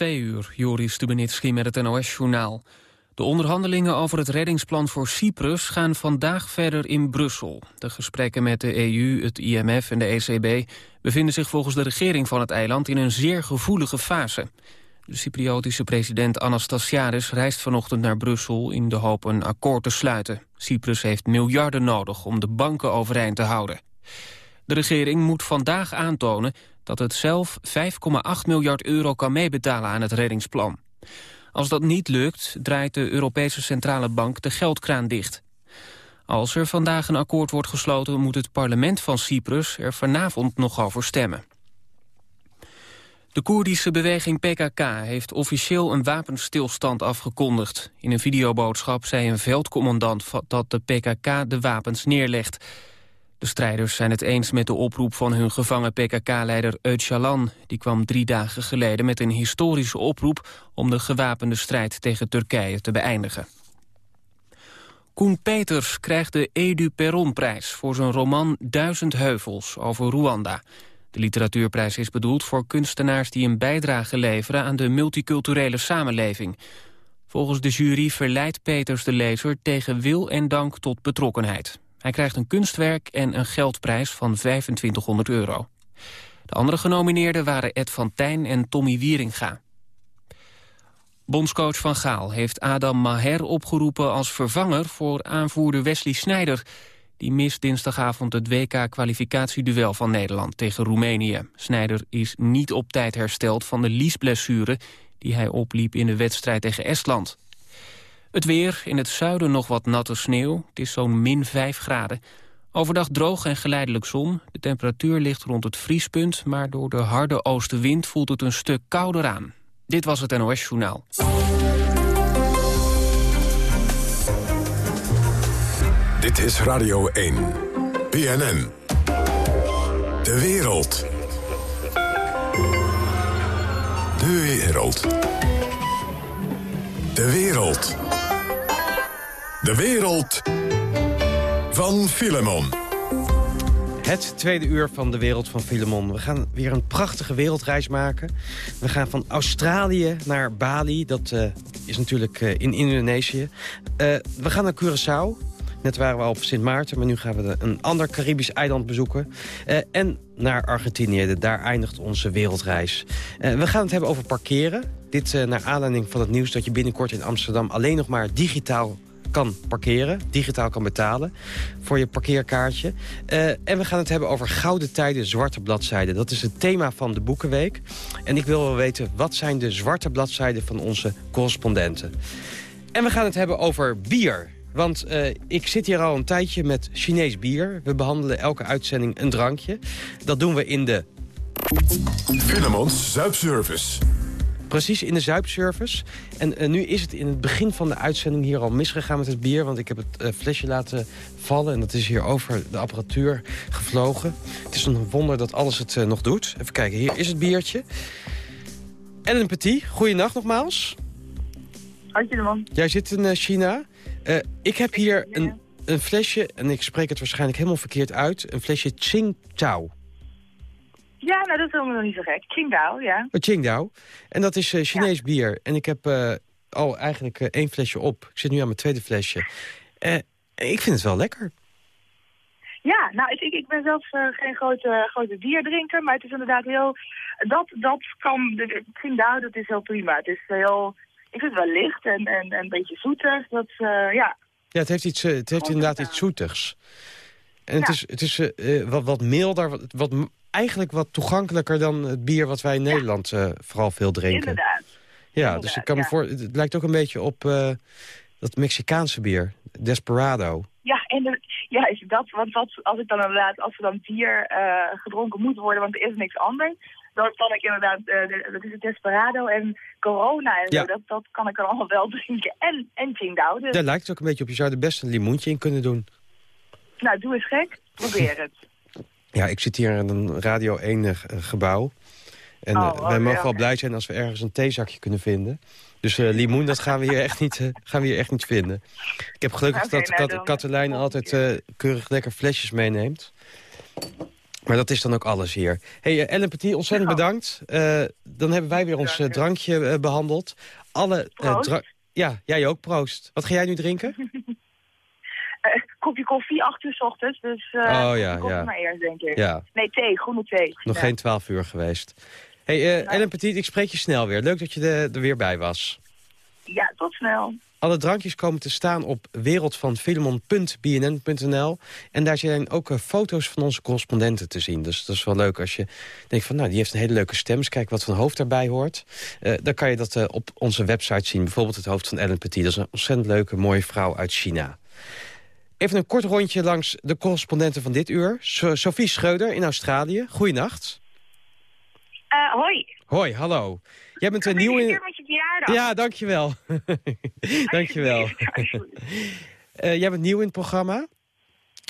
Twee uur, Joris Stubenitski met het NOS-journaal. De onderhandelingen over het reddingsplan voor Cyprus gaan vandaag verder in Brussel. De gesprekken met de EU, het IMF en de ECB bevinden zich volgens de regering van het eiland in een zeer gevoelige fase. De Cypriotische president Anastasiadis reist vanochtend naar Brussel in de hoop een akkoord te sluiten. Cyprus heeft miljarden nodig om de banken overeind te houden. De regering moet vandaag aantonen dat het zelf 5,8 miljard euro kan meebetalen aan het reddingsplan. Als dat niet lukt, draait de Europese Centrale Bank de geldkraan dicht. Als er vandaag een akkoord wordt gesloten... moet het parlement van Cyprus er vanavond nog over stemmen. De Koerdische beweging PKK heeft officieel een wapenstilstand afgekondigd. In een videoboodschap zei een veldcommandant dat de PKK de wapens neerlegt. De strijders zijn het eens met de oproep van hun gevangen PKK-leider Öcalan. Die kwam drie dagen geleden met een historische oproep... om de gewapende strijd tegen Turkije te beëindigen. Koen Peters krijgt de Edu Perron-prijs voor zijn roman Duizend Heuvels over Rwanda. De literatuurprijs is bedoeld voor kunstenaars die een bijdrage leveren aan de multiculturele samenleving. Volgens de jury verleidt Peters de lezer tegen wil en dank tot betrokkenheid. Hij krijgt een kunstwerk en een geldprijs van 2500 euro. De andere genomineerden waren Ed van Tijn en Tommy Wieringa. Bondscoach Van Gaal heeft Adam Maher opgeroepen als vervanger voor aanvoerder Wesley Sneijder. Die mist dinsdagavond het WK-kwalificatieduel van Nederland tegen Roemenië. Sneijder is niet op tijd hersteld van de liesblessure die hij opliep in de wedstrijd tegen Estland. Het weer, in het zuiden nog wat natte sneeuw. Het is zo'n min 5 graden. Overdag droog en geleidelijk zon. De temperatuur ligt rond het vriespunt... maar door de harde oostenwind voelt het een stuk kouder aan. Dit was het NOS Journaal. Dit is Radio 1. BNN. De wereld. De wereld. De wereld. De wereld van Filemon. Het tweede uur van de wereld van Filemon. We gaan weer een prachtige wereldreis maken. We gaan van Australië naar Bali. Dat uh, is natuurlijk uh, in Indonesië. Uh, we gaan naar Curaçao. Net waren we al op Sint Maarten, maar nu gaan we een ander Caribisch eiland bezoeken. en naar Argentinië, daar eindigt onze wereldreis. we gaan het hebben over parkeren. Dit naar aanleiding van het nieuws dat je binnenkort in Amsterdam... alleen nog maar digitaal kan parkeren, digitaal kan betalen voor je parkeerkaartje. Uh, en we gaan het hebben over gouden tijden, zwarte bladzijden. Dat is het thema van de Boekenweek. En ik wil wel weten, wat zijn de zwarte bladzijden van onze correspondenten? En we gaan het hebben over bier. Want uh, ik zit hier al een tijdje met Chinees bier. We behandelen elke uitzending een drankje. Dat doen we in de... Filemons Zuipservice. Precies, in de zuipservice. En uh, nu is het in het begin van de uitzending hier al misgegaan met het bier. Want ik heb het uh, flesje laten vallen. En dat is hier over de apparatuur gevlogen. Het is een wonder dat alles het uh, nog doet. Even kijken, hier is het biertje. En een petit. Goeienacht nogmaals. Hartje man. Jij zit in China. ik heb hier een, een flesje, en ik spreek het waarschijnlijk helemaal verkeerd uit... een flesje Tsingtao. Ja, nou dat is helemaal nog niet zo gek. Qingdao, ja. Oh, Qingdao. En dat is uh, Chinees bier. En ik heb uh, al eigenlijk uh, één flesje op. Ik zit nu aan mijn tweede flesje. ik vind het wel lekker. Ja, nou, ik, ik ben zelf geen grote, grote bierdrinker, maar het is inderdaad heel... Dat, dat kan, Qingdao, dat is heel prima. Het is heel, ik vind het wel licht en, en, en een beetje zoetig. Dat, ja. Ja, het heeft, iets, het heeft inderdaad iets zoetigs. En het is, het is wat, wat milder, wat, wat eigenlijk wat toegankelijker dan het bier wat wij in Nederland uh, vooral veel drinken. Inderdaad. Ja, dus ik kan me voor, het lijkt ook een beetje op uh, dat Mexicaanse bier, Desperado. Ja, en de, ja, is dat, want dat, als ik dan inderdaad, als er dan bier gedronken moet worden, want er is niks anders, dan kan ik inderdaad, uh, dat is het Desperado en Corona en ja. zo, dat, dat kan ik dan allemaal wel drinken. En, en Qingdao. Dus. Daar lijkt het ook een beetje op, je zou er best een limoentje in kunnen doen. Nou, doe eens gek, probeer het. Ja, ik zit hier in een Radio 1 eh, gebouw. En oh, uh, wij mogen wel blij zijn als we ergens een theezakje kunnen vinden. Dus uh, limoen, dat gaan we hier echt niet, uh, gaan we hier echt niet vinden. Ik heb gelukkig okay, dat nou, Kat Katelijn altijd keurig lekker flesjes meeneemt. Maar dat is dan ook alles hier. hey, Ellen Petit, ontzettend bedankt. dan hebben wij weer ons drankje behandeld. Alle Ja, jij ook, proost. Wat ga jij nu drinken? kopje koffie, acht uur s ochtends. Dus uh, oh, ja, ja. maar eerst, denk ik. Ja. Nee, thee, groene thee. Nog geen twaalf uur geweest. hey, uh, Ellen Petit, ik spreek je snel weer. Leuk dat je er, er weer bij was. Ja, tot snel. Alle drankjes komen te staan op wereldvanfilemon.bnn.nl. En daar zijn ook uh, foto's van onze correspondenten te zien. Dus dat is wel leuk als je denkt van, nou, die heeft een hele leuke stem. kijk wat van hoofd daarbij hoort. Uh, dan kan je dat uh, op onze website zien. Bijvoorbeeld het hoofd van Ellen Petit. Dat is een ontzettend leuke, mooie vrouw uit China. Even een kort rondje langs de correspondenten van dit uur. Sophie Schreuder in Australië. Goeienacht. Uh, hoi. Hoi, hallo. Jij bent een nieuw in... Ja, dankjewel. dankjewel. uh, jij bent nieuw in het programma.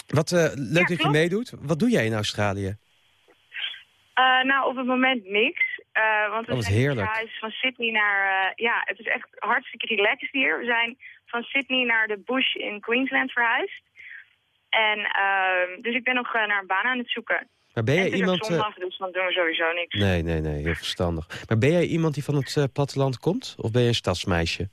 Wat uh, leuk dat je meedoet. Wat doe jij in Australië? Uh, nou, op het moment niks. Want we oh, zijn heerlijk. van Sydney naar... ja, het is echt hartstikke relaxed hier. We zijn van Sydney naar de bush in Queensland verhuisd. En uh, dus ik ben nog uh, naar een baan aan het zoeken. Maar ben jij iemand... zondag, uh... dus dan doen we sowieso niks. Nee, nee, nee, heel verstandig. Maar ben jij iemand die van het uh, platteland komt? Of ben je een stadsmeisje?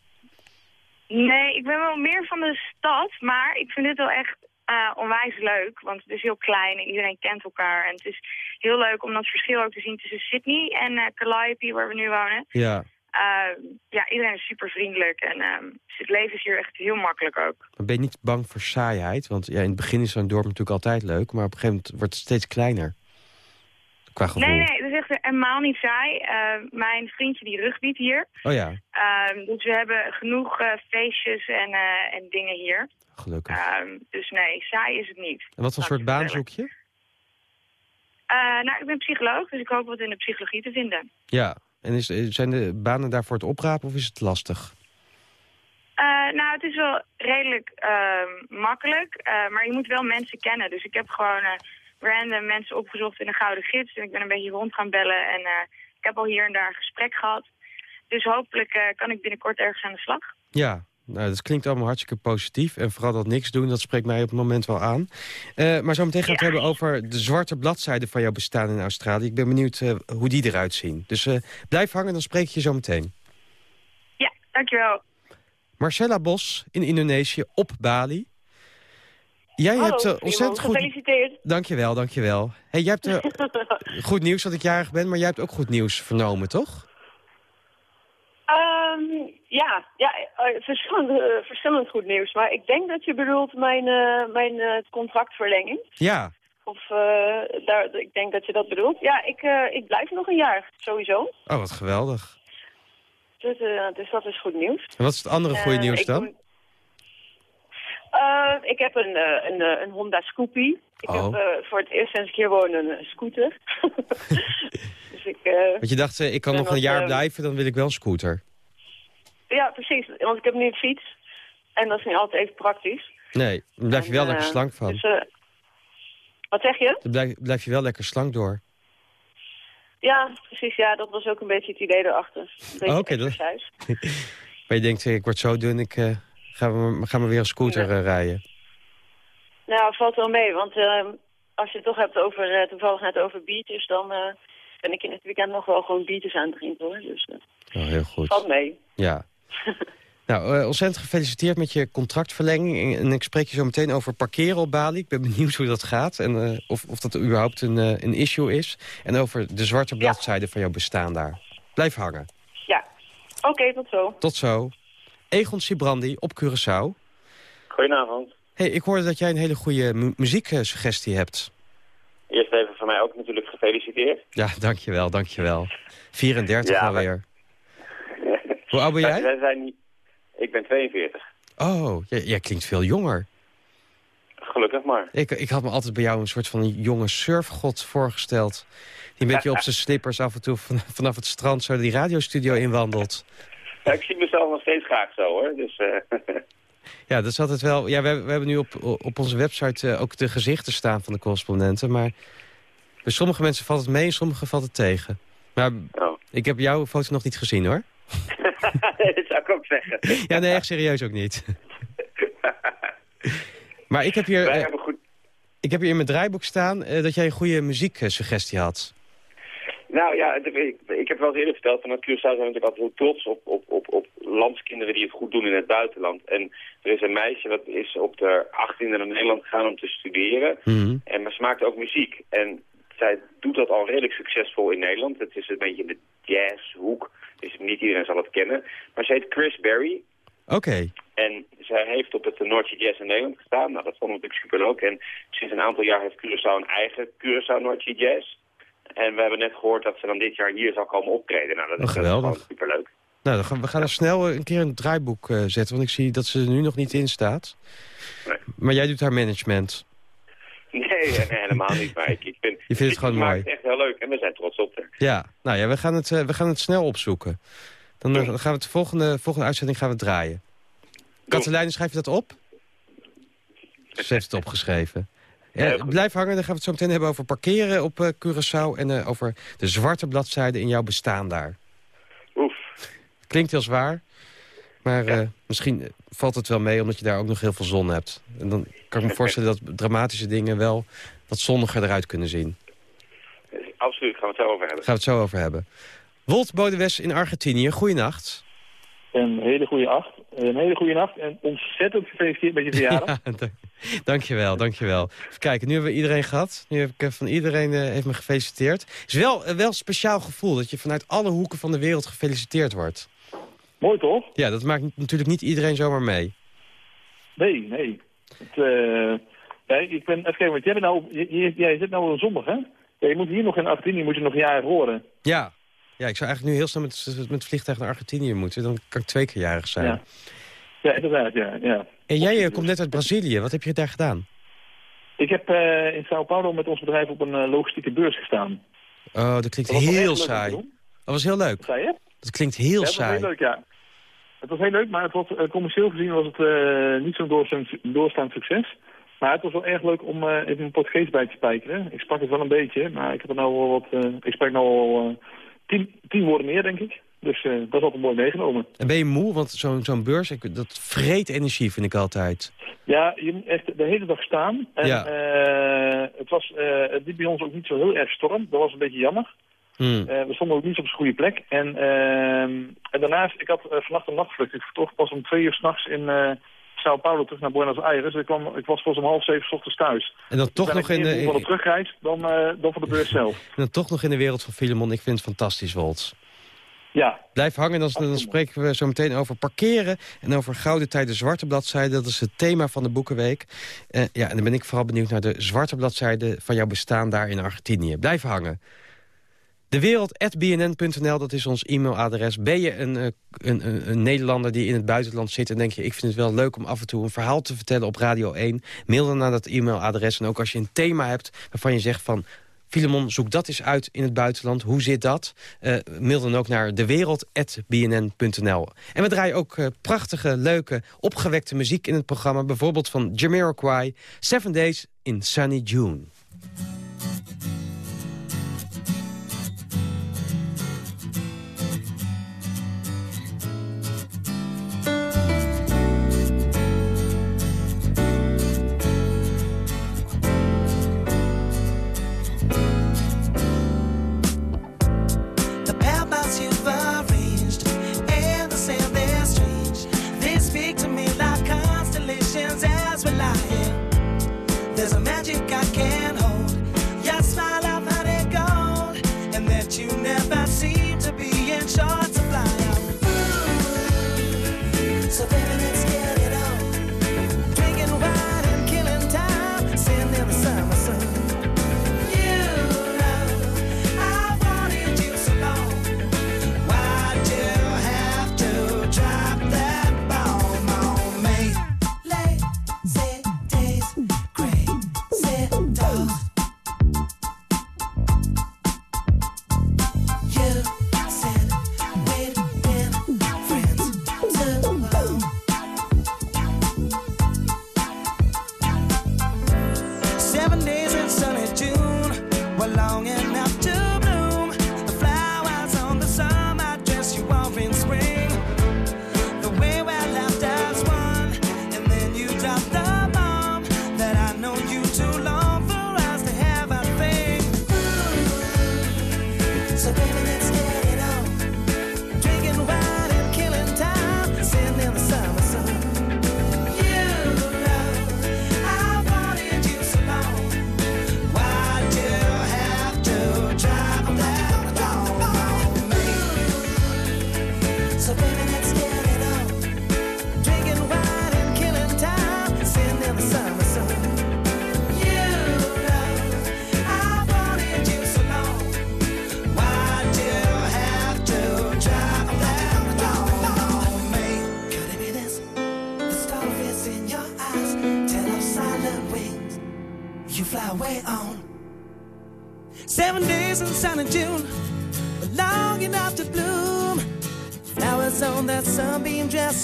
Nee, ik ben wel meer van de stad, maar ik vind dit wel echt uh, onwijs leuk. Want het is heel klein en iedereen kent elkaar. En het is heel leuk om dat verschil ook te zien tussen Sydney en uh, Calliope, waar we nu wonen. Ja. Uh, ja, iedereen is super vriendelijk en uh, het leven is hier echt heel makkelijk ook. Maar ben je niet bang voor saaiheid? Want ja, in het begin is zo'n dorp natuurlijk altijd leuk, maar op een gegeven moment wordt het steeds kleiner. Nee, nee, het is echt helemaal niet saai. Uh, mijn vriendje die rugbiet hier. Oh ja. Ehm, dus we hebben genoeg eh, feestjes en, eh, en dingen hier. Gelukkig. Ehm, dus nee, saai is het niet. En wat voor soort baan zoek je? nou, ik ben psycholoog, dus ik hoop wat in de psychologie te vinden. Ja, en is, zijn de banen daarvoor het oprapen of is het lastig? Uh, nou, het is wel redelijk uh, makkelijk, uh, maar je moet wel mensen kennen. Dus ik heb gewoon random mensen opgezocht in een gouden gids. En ik ben een beetje rond gaan bellen en ik heb al hier en daar een gesprek gehad. Dus hopelijk kan ik binnenkort ergens aan de slag. Ja, nou, dat klinkt allemaal hartstikke positief. En vooral dat niks doen, dat spreekt mij op het moment wel aan. Uh, maar zo meteen gaan we het hebben over de zwarte bladzijde van jouw bestaan in Australië. Ik ben benieuwd uh, hoe die eruit zien. Dus uh, blijf hangen, dan spreek ik je zo meteen. Ja, dankjewel. Marcella Bos in Indonesië op Bali. Jij Hallo, hebt ontzettend goed... Gefeliciteerd. Dankjewel, dankjewel. Hey, jij hebt goed nieuws dat ik jarig ben, maar jij hebt ook goed nieuws vernomen, toch? Um, ja, ja uh, verschillend, uh, verschillend goed nieuws. Maar ik denk dat je bedoelt mijn, uh, mijn contractverlenging. Ja. Of daar, ik denk dat je dat bedoelt. Ja, ik, ik blijf nog een jaar, sowieso. Oh, wat geweldig. Dus, dus dat is goed nieuws. En wat is het andere goede nieuws dan? ik heb een, een, een Honda Scoopy. Ik oh. heb voor het eerst sinds ik hier woon een scooter. dus ik, Want je dacht, ik kan nog een jaar blijven, dan wil ik wel een scooter. Ja, precies. Want ik heb nu een fiets. En dat is niet altijd even praktisch. Nee, dan blijf je wel lekker slank van. Dus, uh, wat zeg je? Dan blijf, blijf, je wel lekker slank door. Ja, precies. Ja, dat was ook een beetje het idee erachter. Oké, okay, dat... maar je denkt, ik word zo dun, ik uh, ga, maar, ga weer een scooter uh, rijden. Nou, valt wel mee. Want als je het toch hebt over, toevallig net over biertjes, dan ben ik in het weekend nog wel gewoon biertjes aan het drinken hoor. Dus, oh, heel goed. Valt mee. Ja. nou, uh, ontzettend gefeliciteerd met je contractverlenging. En ik spreek je zo meteen over parkeren op Bali. Ik ben benieuwd hoe dat gaat en uh, of, of dat überhaupt een, uh, een issue is. En over de zwarte bladzijde ja. van jouw bestaan daar. Blijf hangen. Ja, oké, okay, tot zo. Tot zo. Egon Sibrandi op Curaçao. Goedenavond. hey, ik hoorde dat jij een hele goede mu muzieksuggestie hebt. Eerst even van mij ook natuurlijk gefeliciteerd. Ja, dankjewel, dankjewel. 34 ja, alweer. Hoe oud ben jij? Wij zijn niet... Ik ben 42. Oh, jij, jij, klinkt veel jonger. Gelukkig maar. Ik, ik had me altijd bij jou een soort van jonge surfgod voorgesteld. Die een beetje op zijn slippers af en toe vanaf het strand zo die radiostudio inwandelt. Ja, ik zie mezelf nog steeds graag zo hoor. Dus, uh... Ja, dat is altijd wel... Ja, we, we hebben nu op, op onze website uh, ook de gezichten staan van de correspondenten. Maar bij sommige mensen valt het mee en sommige valt het tegen. Maar oh. ik heb jouw foto nog niet gezien hoor. dat zou ik ook zeggen. Ja, nee, echt serieus ook niet. maar ik heb hier... Wij hebben goed... Ik heb hier in mijn draaiboek staan eh, dat jij een goede muzieksuggestie had. Nou ja, ik, ik heb wel eens eerder verteld, van Curaçao zijn natuurlijk altijd heel trots op, op, op, op landskinderen die het goed doen in het buitenland. En er is een meisje dat is op de 18e naar Nederland gegaan om te studeren. Mhm. En maar ze maakt ook muziek. En zij doet dat al redelijk succesvol in Nederland. Het is een beetje in de jazzhoek, dus niet iedereen zal het kennen. Maar ze heet Chris Berry. Oké. En zij heeft op het Noordje Jazz in Nederland gestaan. Nou, dat vond ik natuurlijk superleuk. En sinds een aantal jaar heeft Curaçao een eigen Curaçao Noordje Jazz. En we hebben net gehoord dat ze dan dit jaar hier zal komen optreden. Nou, dat Oh, is eh, geweldig. gewoon superleuk. Nou, dan gaan, we gaan er snel eh, een keer een draaiboek eh, zetten, want ik zie dat ze er nu nog niet in staat. Nee. Maar jij doet haar management. Nee, nee, helemaal niet. Maar ik, ik vind, Je vindt het gewoon mooi. het echt heel leuk en we zijn trots op haar. Ja, nou ja, we gaan het, eh, we gaan het snel opzoeken. Dan, eh, dan gaan we het volgende, volgende uitzending gaan we draaien. Katelijne, schrijf je dat op? Ze heeft het opgeschreven. Ja, blijf hangen, dan gaan we het zo meteen hebben over parkeren op eh, Curaçao... en over de zwarte bladzijde in jouw bestaan daar. Oef. Klinkt heel zwaar, maar eh, misschien valt het wel mee... omdat je daar ook nog heel veel zon hebt. En dan kan ik me voorstellen dat dramatische dingen wel wat zonniger eruit kunnen zien. Absoluut, gaan we het zo over hebben. Daar gaan we het zo over hebben. Wolt Bodewes in Argentinië, goeienacht. Een hele goede acht. Een hele goede nacht en ontzettend gefeliciteerd met je verjaardag. Ja, dank- dankjewel, dankjewel. Even kijken, nu hebben we iedereen gehad. Nu heb ik eh, van iedereen eh, heeft me gefeliciteerd. Het is wel, wel een speciaal gevoel dat je vanuit alle hoeken van de wereld gefeliciteerd wordt. Mooi toch? Ja, dat maakt natuurlijk niet iedereen zomaar mee. Nee, nee. Het, eh, ja, ik ben, even kijken, want jij, bent nou, je- jij zit nou op zondag, hè? Ja, je moet hier nog in Argentinië moet je nog jarig horen. Ja. ja, ik zou eigenlijk nu heel snel met, met het vliegtuig naar Argentinië moeten. Dan kan ik twee keer jarig zijn. Ja. Ja, inderdaad, ja. ja. En jij eh, komt net uit Brazilië. Wat heb je daar gedaan? Ik heb eh, in Sao Paulo met ons bedrijf op een logistieke beurs gestaan. Oh, dat klinkt Dat wel heel saai. Dat was heel leuk. Wat zei je? Dat klinkt heel ja, het was saai. heel leuk, ja. Het was heel leuk, maar het was, eh, commercieel gezien was het eh, niet zo'n doorstaand, doorstaand succes. Maar het was wel erg leuk om eh, even een Portugees bij te spijkeren. Ik sprak het wel een beetje, maar ik heb er nou wel wat... ik spreek nou al tien, tien woorden meer, denk ik. Dus dat is altijd mooi meegenomen. En ben je moe? Want zo'n zo'n beurs, ik, dat vreet energie, vind ik altijd. Ja, je moet echt de hele dag staan. En Ja. het was uh, het liep bij ons ook niet zo heel erg storm. Dat was een beetje jammer. Hmm. Eh, we stonden ook niet op een goede plek. En, ehm, en daarnaast, ik had eh, vannacht een nachtvlucht. Ik vertrok pas om twee uur s'nachts in eh Sao Paulo terug naar Buenos Aires. Ik, kwam, ik was pas om half zeven 's ochtends thuis. En dan toch, ben nog in de, moe van de terugreis dan, eh, dan van de beurs zelf. en dan toch nog in de wereld van Filemon. Ik vind het fantastisch, Wolt. Ja, Blijf hangen, dan, dan spreken we zo meteen over parkeren... en over Gouden Tijden Zwarte Bladzijde. Dat is het thema van de Boekenweek. Ja, en dan ben ik vooral benieuwd naar de zwarte bladzijde... van jouw bestaan daar in Argentinië. Blijf hangen. Dewereld.bnn.nl, dat is ons e-mailadres. Ben je een, eh, een, een, een Nederlander die in het buitenland zit... en denk je, ik vind het wel leuk om af en toe een verhaal te vertellen op Radio 1... mail dan naar dat e-mailadres. En ook als je een thema hebt waarvan je zegt van... Filemon, zoek dat eens uit in het buitenland. Hoe zit dat? Eh, mail dan ook naar dewereld.bnn.nl. En we draaien ook eh, prachtige, leuke, opgewekte muziek in het programma. Bijvoorbeeld van Jamiroquai, Seven Days in Sunny June.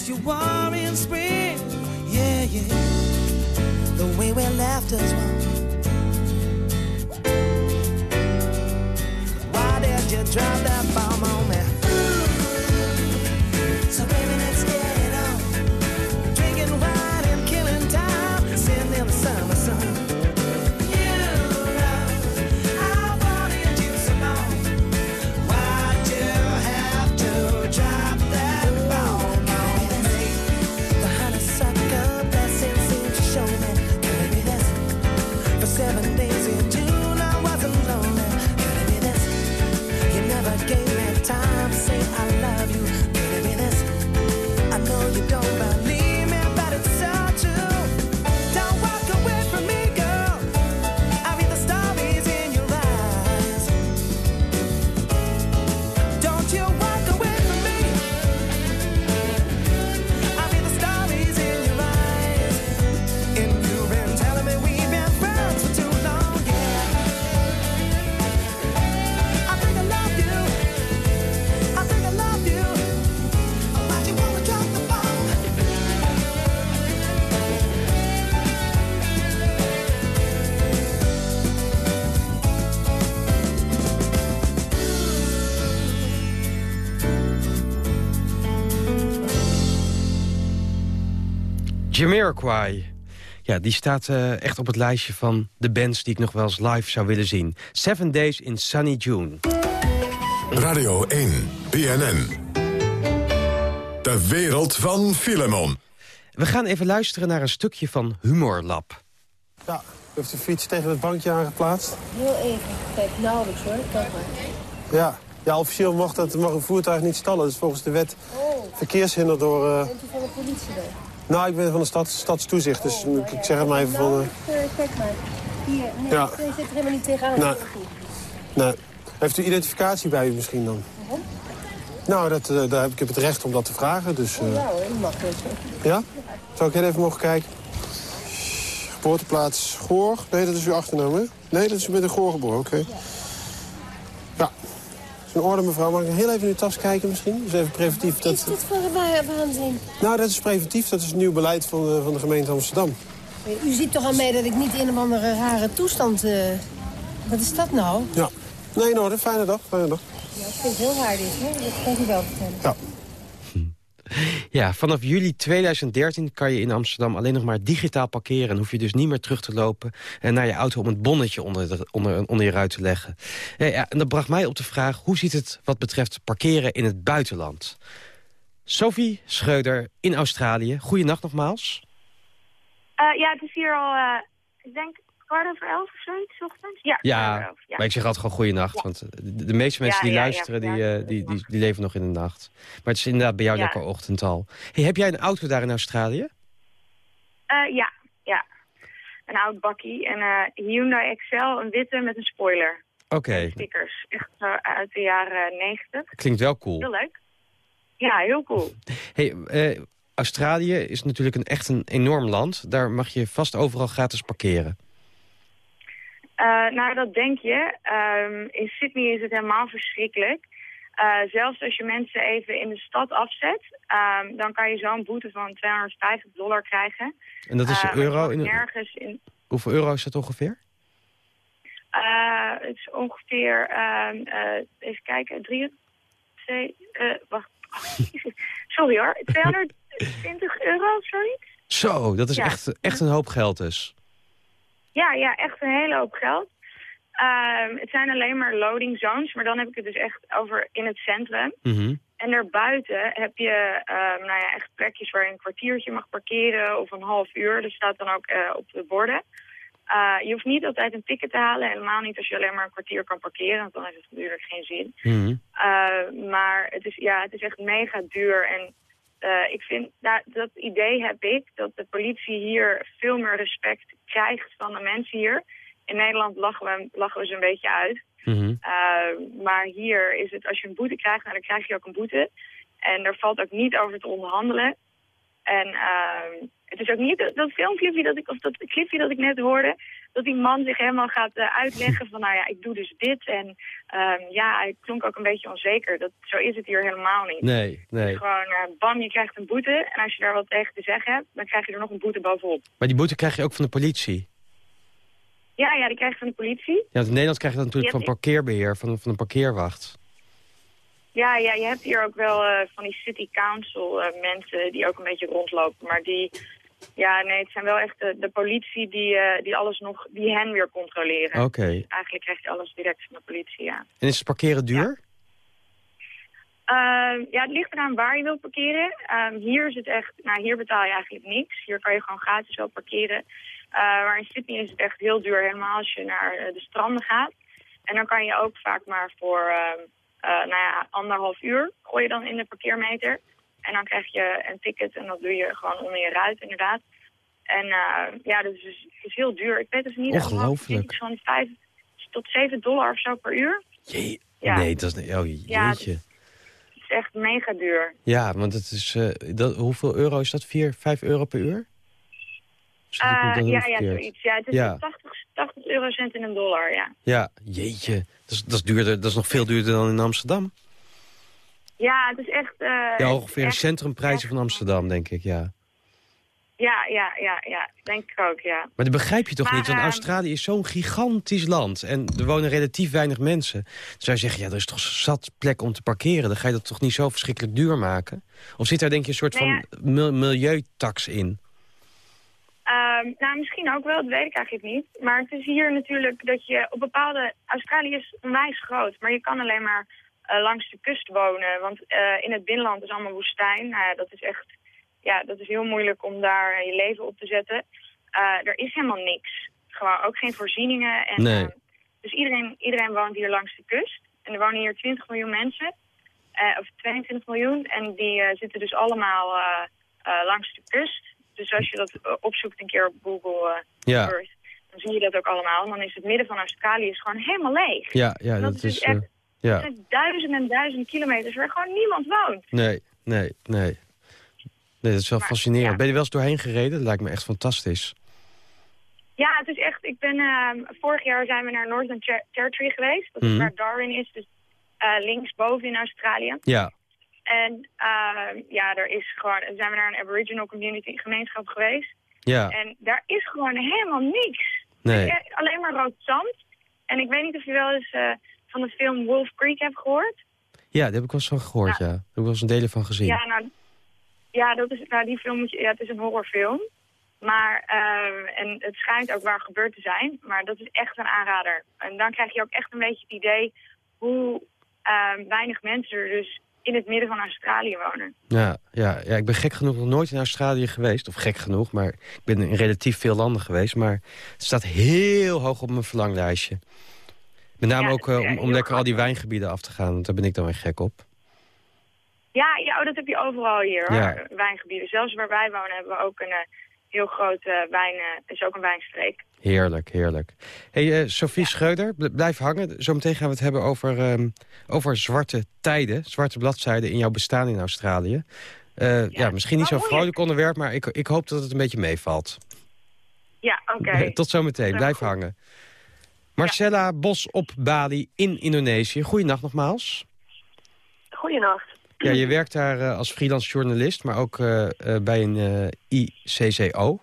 you want. Jamiroquai. Ja, die staat eh, echt op het lijstje van de bands die ik nog wel eens live zou willen zien. Seven Days in Sunny June. Radio 1, BNN. De wereld van Filemon. We gaan even luisteren naar een stukje van Humorlab. Ja, u heeft de fiets tegen het bankje aangeplaatst. Heel even. Kijk, nauwelijks hoor. Kijk maar. Ja, ja officieel mag, dat, mag een voertuig niet stallen. Dus volgens de wet Oh, verkeershinder door... eh, bent u van de politie dan? Nou, ik ben van de stad, stadstoezicht, dus ik ik zeg het maar even van... Nou, eh, eh, kijk maar. Hier, nee, Ja. je zit er helemaal niet tegenaan. Nee. nee. Heeft u identificatie bij u misschien dan? Waarom? Nou, dat, eh, daar heb ik heb het recht om dat te vragen, dus... eh, Ja hoor, dat mag dus. ja? Zou ik heel even mogen kijken? Geboorteplaats Goor. Nee, dat is uw achternaam, hè? Nee, dat is u met een Goor geboren, oké. Ja. Is in orde, mevrouw. Mag ik heel even in uw tas kijken misschien? Dus even preventief. Wat is Dat... dit voor een wa- waanzin? Nou, dat is preventief. Dat is het nieuw beleid van de, van de gemeente Amsterdam. U ziet toch aan mij dat ik niet in een of andere rare toestand... eh, Wat is dat nou? Ja. Nee, in orde. Fijne dag. Fijne dag. Ja, ik vind het heel raar dit, hè? Dat kan ik u wel vertellen. Ja. Ja, vanaf juli 2013 kan je in Amsterdam alleen nog maar digitaal parkeren... en hoef je dus niet meer terug te lopen en naar je auto om het bonnetje onder, de- onder, onder je ruit te leggen. Ja, ja, en dat bracht mij op de vraag, hoe ziet het wat betreft parkeren in het buitenland? Sophie Schreuder in Australië. Goeienacht nogmaals. Eh, ja, het is hier al, eh, ik denk kwart over elf of zoiets, ochtends. Ja, Ja, elf, ja. maar ik zeg altijd gewoon goeienacht. Want de, de meeste mensen Ja, die ja, ja, luisteren, die, ja, eh, die, die, die leven nog in de nacht. Maar het is inderdaad bij jou Ja. lekker ochtend al. Hey, heb jij een auto daar in Australië? Eh, ja, ja. Een oud bakkie. En eh Hyundai Excel, een witte met een spoiler. Oké, Stickers. Echt zo uit de jaren negentig. klinkt wel cool. Heel leuk. Ja, heel cool. Hey, eh, Australië is natuurlijk een, echt een enorm land. Daar mag je vast overal gratis parkeren. Eh, nou, dat denk je. Ehm, in Sydney is het helemaal verschrikkelijk. Eh, zelfs als je mensen even in de stad afzet, ehm, dan kan je zo'n boete van 250 dollar krijgen. En dat is Eh, euro? In, nergens in. hoeveel euro is dat ongeveer? het is ongeveer, ehm, eh, even kijken, 3, 2, eh, wacht. Sorry hoor, 220 euro zoiets? Zo, dat is Ja. echt, echt een hoop geld dus. Ja, ja, echt een hele hoop geld. Ehm, het zijn alleen maar loading zones, maar dan heb ik het dus echt over in het centrum. Mhm. En daarbuiten heb je ehm, nou ja, echt plekjes waar je een kwartiertje mag parkeren of een half uur. Dat staat dan ook eh, op de borden. Eh, je hoeft niet altijd een ticket te halen, helemaal niet als je alleen maar een kwartier kan parkeren, want dan heeft het natuurlijk geen zin. Mhm. Uh, maar het is, ja, het is echt mega duur. En ik vind, nou, dat idee heb ik, dat de politie hier veel meer respect krijgt van de mensen hier. In Nederland lachen we, lachen we ze een beetje uit. Mhm. Uh, maar hier is het, als je een boete krijgt, nou, dan krijg je ook een boete. En er valt ook niet over te onderhandelen. En uh, Het is ook niet dat, dat filmclipje dat ik, of dat clipje dat ik net hoorde, dat die man zich helemaal gaat eh, uitleggen van, nou ja, ik doe dus dit. En ehm, ja, hij klonk ook een beetje onzeker. Dat, zo is het hier helemaal niet. Nee, nee. Gewoon, eh, bam, je krijgt een boete. En als je daar wat tegen te zeggen hebt, dan krijg je er nog een boete bovenop. Maar die boete krijg je ook van de politie. Ja, ja, die krijg je van de politie. Ja, want in Nederland krijg je dat natuurlijk van parkeerbeheer, van, van een parkeerwacht. Ja, ja, je hebt hier ook wel eh, van die city council mensen die ook een beetje rondlopen. Maar die, ja, nee, het zijn wel echt de, de politie die, eh, die alles nog, die hen weer controleren. Oké. Dus eigenlijk krijg je alles direct van de politie, ja. En is het parkeren duur? Ehm, ja, het ligt eraan waar je wilt parkeren. Ehm, hier is het echt, nou hier betaal je eigenlijk niks. Hier kan je gewoon gratis wel parkeren. Eh, maar in Sydney is het echt heel duur, helemaal als je naar eh, de stranden gaat. En dan kan je ook vaak maar voor, ehm, eh, nou ja, anderhalf uur gooi je dan in de parkeermeter. En dan krijg je een ticket en dat doe je gewoon onder je ruit inderdaad. En eh, ja, dat is, dus- het is heel duur. Ik weet dus niet. Ongelooflijk. Iets van vijf tot zeven dollar of zo per uur. Jee. Ja. Nee, dat is... Oh, jeetje. Ja, het Het is echt mega duur. Ja, want het is... eh, dat, hoeveel euro is dat? 4, 5 euro per uur? Dan ja, ja, zoiets. Ja, het is Ja. 80, 80 eurocent in een dollar, ja. Ja, jeetje. Dat is, dat, is duurder, dat is nog veel duurder dan in Amsterdam. Ja, het is echt... eh, Ja, ongeveer de echt- centrumprijzen van Amsterdam, denk ik, ja. Ja, ja, ja, ja. Denk ik ook, ja. Maar dat begrijp je toch Maar, niet? Want ehm, Australië is zo'n gigantisch land. En er wonen relatief weinig mensen. Dan zou je zeggen, ja, er is toch zat plek om te parkeren. Dan ga je dat toch niet zo verschrikkelijk duur maken? Of zit daar denk je een soort Nee, van mil- milieutax in? Ehm, nou, misschien ook wel, dat weet ik eigenlijk niet. Maar het is hier natuurlijk dat je op bepaalde... Australië is onwijs groot, maar je kan alleen maar langs de kust wonen. Want eh, in het binnenland is allemaal woestijn. Nou, ja, dat is echt... Ja, dat is heel moeilijk om daar eh, je leven op te zetten. Eh, er is helemaal niks. Gewoon ook geen voorzieningen. En, Nee. eh, dus iedereen, iedereen woont hier langs de kust. En er wonen hier 20 miljoen mensen. Eh, of 22 miljoen. En die eh, zitten dus allemaal eh, eh, langs de kust. Dus als je dat eh, opzoekt een keer op Google eh, Ja. Earth, dan zie je dat ook allemaal. En dan is het midden van Australië is gewoon helemaal leeg. Ja, ja En dat, is is... dus echt- eh, ja. Er zijn duizenden en duizenden kilometers waar gewoon niemand woont. Nee, nee, nee. Nee, dat is wel fascinerend. Ben je wel eens doorheen gereden? Dat lijkt me echt fantastisch. Ja, het is echt... Ik ben... ehm, vorig jaar zijn we naar Northern Ter- Territory geweest. Dat is Mhm. waar Darwin is. Dus eh, linksboven in Australië. Ja, En ehm, ja, er is gewoon... Zijn we naar een Aboriginal community gemeenschap geweest. ja. En daar is gewoon helemaal niks. Nee. Is Alleen maar rood zand. En ik weet niet of je wel eens eh, van de film Wolf Creek hebt gehoord. Ja, daar heb ik wel eens van gehoord, ja. Daar heb ik wel eens een delen van gezien. Ja, nou, ja, dat is, nou, die film moet je, ja, het is een horrorfilm. Maar, eh, en het schijnt ook waar gebeurd te zijn. Maar dat is echt een aanrader. En dan krijg je ook echt een beetje het idee hoe eh, weinig mensen er dus in het midden van Australië wonen. Ja, ja, ja, ik ben gek genoeg nog nooit in Australië geweest. Of gek genoeg, maar ik ben in relatief veel landen geweest. Maar het staat heel hoog op mijn verlanglijstje. Met name Ja, ook eh, om, echt om lekker al die wijngebieden af te gaan. Want daar ben ik dan weer gek op. Ja, ja oh, dat heb je overal hier hoor. Ja. Wijngebieden. Zelfs waar wij wonen hebben we ook een eh, heel grote wijn. eh, is ook een wijnstreek. Heerlijk, heerlijk. hey, eh, Sophie Schreuder, bl- blijf hangen. Zometeen gaan we het hebben over, ehm, over zwarte tijden. Zwarte bladzijden in jouw bestaan in Australië. Eh, ja. misschien niet zo'n vrolijk onderwerp, maar ik, ik hoop dat het een beetje meevalt. Ja, oké. Tot zometeen, blijf hangen. Marcella Bos op Bali in Indonesië. Goeienacht nogmaals. Goedenacht. Ja, je werkt daar eh, als freelance journalist, maar ook eh, eh, bij een ICCO.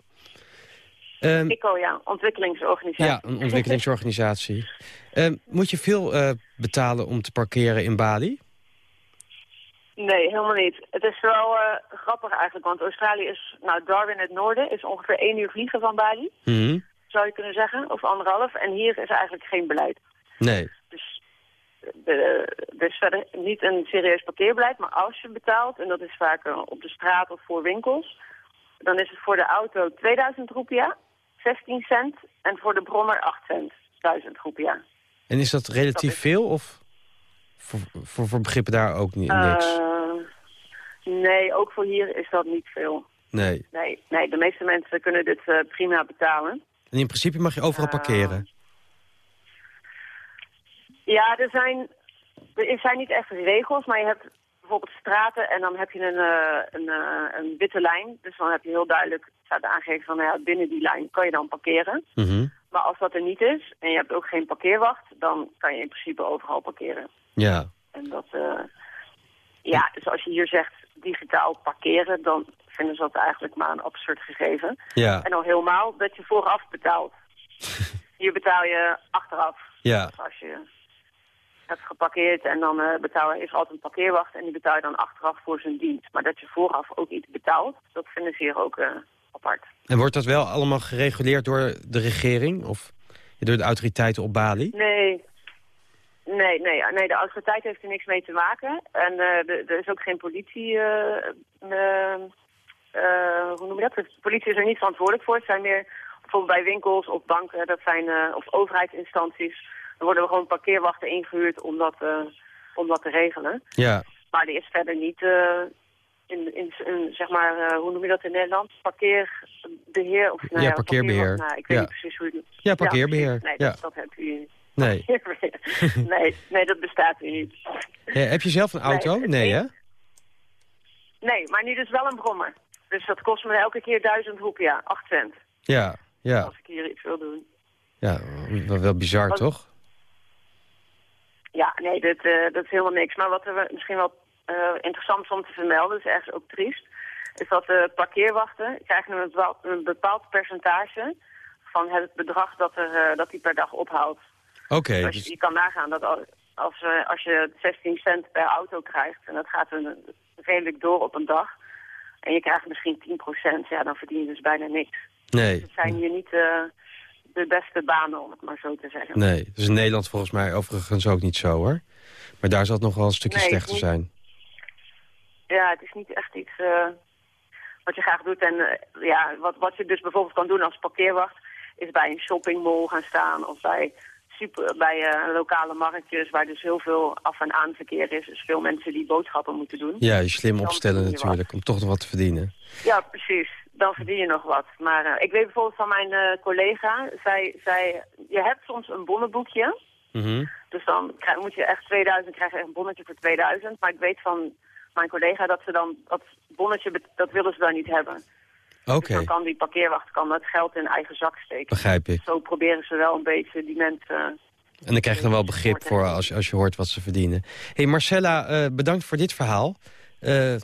Ehm, ICO, ja. Ontwikkelingsorganisatie. ja, een ontwikkelingsorganisatie. Ehm, moet je veel betalen om te parkeren in Bali? Nee, helemaal niet. Het is wel grappig eigenlijk, want Australië is, nou Darwin in het noorden, is ongeveer één uur vliegen van Bali, Mhm. Zou je kunnen zeggen, of anderhalf. En hier is eigenlijk geen beleid. Nee. De, er is verder niet een serieus parkeerbeleid, maar als je betaalt, en dat is vaak eh, op de straat of voor winkels, dan is het voor de auto 2000 roepia, 16 cent, en voor de brommer 8 cent, 1000 roepia. En is dat relatief veel of voor, voor, voor begrippen daar ook niet, niks? Eh, nee, ook voor hier is dat niet veel. Nee. Nee, nee de meeste mensen kunnen dit eh, prima betalen. En in principe mag je overal parkeren? Ja, er zijn, er zijn niet echt regels, maar je hebt bijvoorbeeld straten en dan heb je een, eh, een, eh, een witte lijn. Dus dan heb je heel duidelijk staat aangegeven van, nou ja, binnen die lijn kan je dan parkeren. Mhm. Maar als dat er niet is en je hebt ook geen parkeerwacht, dan kan je in principe overal parkeren. Ja. En dat, eh, ja, dus als je hier zegt digitaal parkeren, dan vinden ze dat eigenlijk maar een absurd gegeven. Ja. En al helemaal dat je vooraf betaalt. Hier betaal je achteraf. Ja. Dus als je hebt geparkeerd en dan eh betaal is er altijd een parkeerwacht en die betaal je dan achteraf voor zijn dienst. Maar dat je vooraf ook iets betaalt, dat vinden ze hier ook eh, apart. En wordt dat wel allemaal gereguleerd door de regering? Of door de autoriteiten op Bali? Nee. Nee, nee, nee, de autoriteit heeft er niks mee te maken. En eh, de- er is ook geen politie... eh, eh, eh, hoe noem je dat? De politie is er niet verantwoordelijk voor. Het zijn meer bijvoorbeeld bij winkels of banken, dat zijn, eh, of overheidsinstanties. Er worden gewoon parkeerwachten ingehuurd om dat, eh, om dat te regelen. Ja. Maar die is verder niet... eh, in, in, in, zeg maar, eh, hoe noem je dat in Nederland? Parkeerbeheer? Of, nou Ja, parkeerbeheer. Nou, ik weet Ja. niet precies hoe je het... Ja, parkeerbeheer. nee, Ja. dat, dat heb je Nee. nee, nee, dat bestaat hier niet. Ja, heb je zelf een auto? Nee, hè? Nee, maar nu dus wel een brommer. Dus dat kost me elke keer duizend roepia, 8 cent. Ja, ja. Als ik hier iets wil doen. ja wel, wel bizar, Wat- toch? Ja, nee, dat, eh, dat is helemaal niks. Maar wat er misschien wel eh, interessant is om te vermelden, is ergens ook triest, is dat de parkeerwachten krijgen een bepaald, een bepaald percentage van het bedrag dat, er, eh, dat die per dag ophoudt. Oké, Dus je, dus- je kan nagaan dat als, als, als je 16 cent per auto krijgt, en dat gaat een, redelijk door op een dag, en je krijgt misschien 10% ja, dan verdien je dus bijna niks. nee. Het zijn hier niet eh, de beste banen, om het maar zo te zeggen. Nee, dat is in Nederland volgens mij overigens ook niet zo, hoor. Maar daar zal het nog wel een stukje Nee, slechter niet- zijn. Ja, het is niet echt iets eh, wat je graag doet. En eh, ja, wat, wat je dus bijvoorbeeld kan doen als parkeerwacht... is bij een shoppingmall gaan staan of bij, super, bij eh, lokale marktjes... waar dus heel veel af- en aanverkeer is. Dus veel mensen die boodschappen moeten doen. Ja, je slim Dan opstellen je natuurlijk, om toch nog wat te verdienen. Ja, precies. Dan verdien je nog wat. Maar eh, ik weet bijvoorbeeld van mijn eh, collega... Zij, zij, je hebt soms een bonnenboekje... Mhm. Dus dan krijg, moet je echt 2000, krijg je echt een bonnetje voor 2000. Maar ik weet van mijn collega dat ze dan dat bonnetje, dat willen ze dan niet hebben. Oké, Dus dan kan die parkeerwacht kan dat geld in eigen zak steken. begrijp ik. Zo proberen ze wel een beetje die mensen... En dan krijg je dan wel begrip voor als, je- als je hoort wat ze verdienen. hey Marcella, eh, bedankt voor dit verhaal. Eh,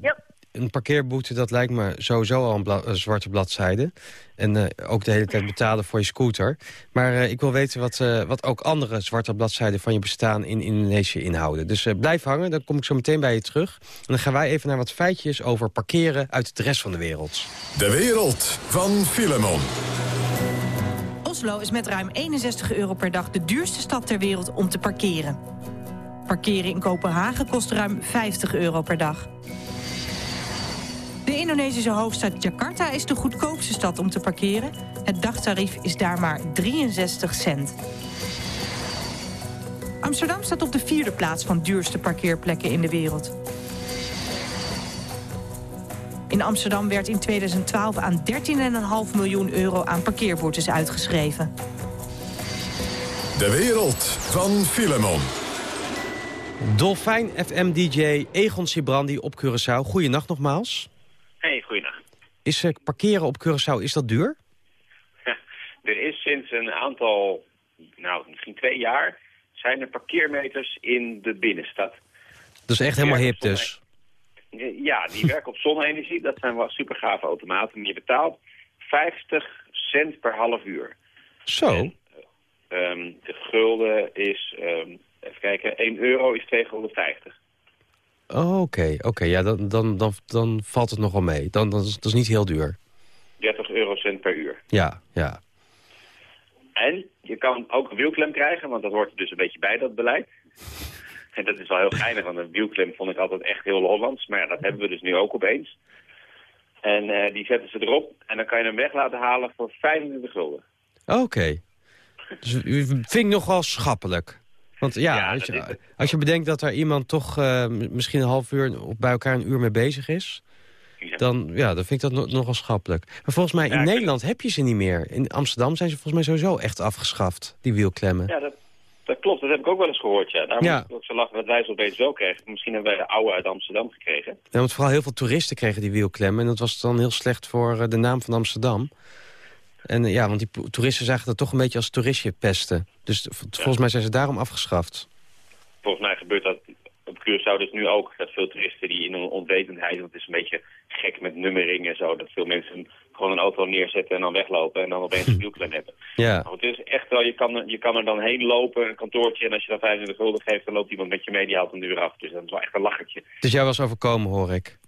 Ja. Een parkeerboete, dat lijkt me sowieso al een, bla- een zwarte bladzijde. En eh, ook de hele tijd betalen voor je scooter. Maar eh, ik wil weten wat, eh, wat ook andere zwarte bladzijden van je bestaan in Indonesië inhouden. Dus eh, blijf hangen, dan kom ik zo meteen bij je terug. En dan gaan wij even naar wat feitjes over parkeren uit de rest van de wereld. De wereld van Filemon. Oslo is met ruim 61 euro per dag de duurste stad ter wereld om te parkeren. Parkeren in Kopenhagen kost ruim 50 euro per dag. De Indonesische hoofdstad Jakarta is de goedkoopste stad om te parkeren. Het dagtarief is daar maar 63 cent. Amsterdam staat op de vierde plaats van duurste parkeerplekken in de wereld. In Amsterdam werd in 2012 aan 13,5 miljoen euro aan parkeerboetes uitgeschreven. De wereld van Filemon. Dolfijn FM-dj Egon Sibrandi op Curaçao. Goeienacht nogmaals. Hey, goeiedag. Is eh, parkeren op Curaçao, is dat duur? Er is sinds een aantal, nou misschien twee jaar, zijn er parkeermeters in de binnenstad. Dat is echt helemaal hip dus. Ja, die werken op zonne-energie. Dat zijn wel super gave automaten. Je betaalt 50 cent per half uur. Zo. Ehm, de gulden is, ehm, even kijken, 1 euro is 250. Oh, Oké, oké. ja, dan, dan, dan, dan valt het nog wel mee. Dan, dan is, dat is niet heel duur. 30 eurocent per uur. Ja, ja. En je kan ook een wielklem krijgen, want dat hoort er dus een beetje bij, dat beleid. En dat is wel heel geinig, want een wielklem vond ik altijd echt heel Hollands. Maar ja, dat hebben we dus nu ook opeens. En eh, die zetten ze erop en dan kan je hem weg laten halen voor 25 gulden. Oké. Dus u vindt ik nogal schappelijk. Want ja, als, je, als je bedenkt dat er iemand toch eh, misschien een half uur... of bij elkaar een uur mee bezig is... dan, ja, dan vind ik dat no- nogal schappelijk. Maar volgens mij, in Nederland heb je ze niet meer. In Amsterdam zijn ze volgens mij sowieso echt afgeschaft, die wielklemmen. Ja, dat, Dat klopt, dat heb ik ook wel eens gehoord, ja. Daar Ja. moet ik ook zo lachen dat wij ze opeens wel kregen. Misschien hebben wij de oude uit Amsterdam gekregen. Ja, want vooral heel veel toeristen kregen die wielklem. En dat was dan heel slecht voor eh, de naam van Amsterdam. En eh, ja, want die toeristen zagen dat toch een beetje als toeristje pesten. Dus volgens mij zijn ze daarom afgeschaft. Volgens mij gebeurt dat op Curaçao dus nu ook. Dat veel toeristen die in een onwetendheid, want het is een beetje gek met nummering en zo. Dat veel mensen gewoon een auto neerzetten en dan weglopen en dan opeens een wielklem hebben. Ja. Maar het is echt wel, je kan, er- je kan er dan heen lopen, een kantoortje. En als je dan 25 gulden geeft, dan loopt iemand met je mee, die haalt een duur af. Dus dat is wel echt een lachertje. Dus jou was overkomen, hoor ik.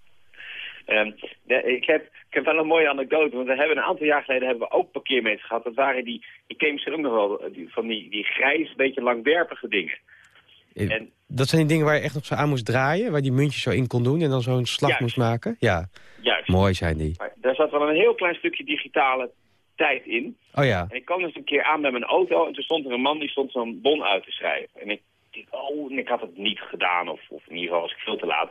Ehm, de- ik, heb, ik heb wel een mooie anekdote, want we hebben een aantal jaar geleden hebben we ook parkeermeters gehad. Dat waren die, die ken misschien ook nog wel, die, van die, die grijs, beetje langwerpige dingen. Eh, En Dat zijn die dingen waar je echt nog zo aan moest draaien... waar die muntjes zo in kon doen en dan zo'n slag Juist. moest maken? Ja, juist, mooi zijn die. maar daar zat wel een heel klein stukje digitale tijd in. Oh ja, En ik kwam dus een keer aan met mijn auto en toen stond er een man die stond zo'n bon uit te schrijven. En ik dacht, oh, en ik had het niet gedaan of, of in ieder geval was ik veel te laat.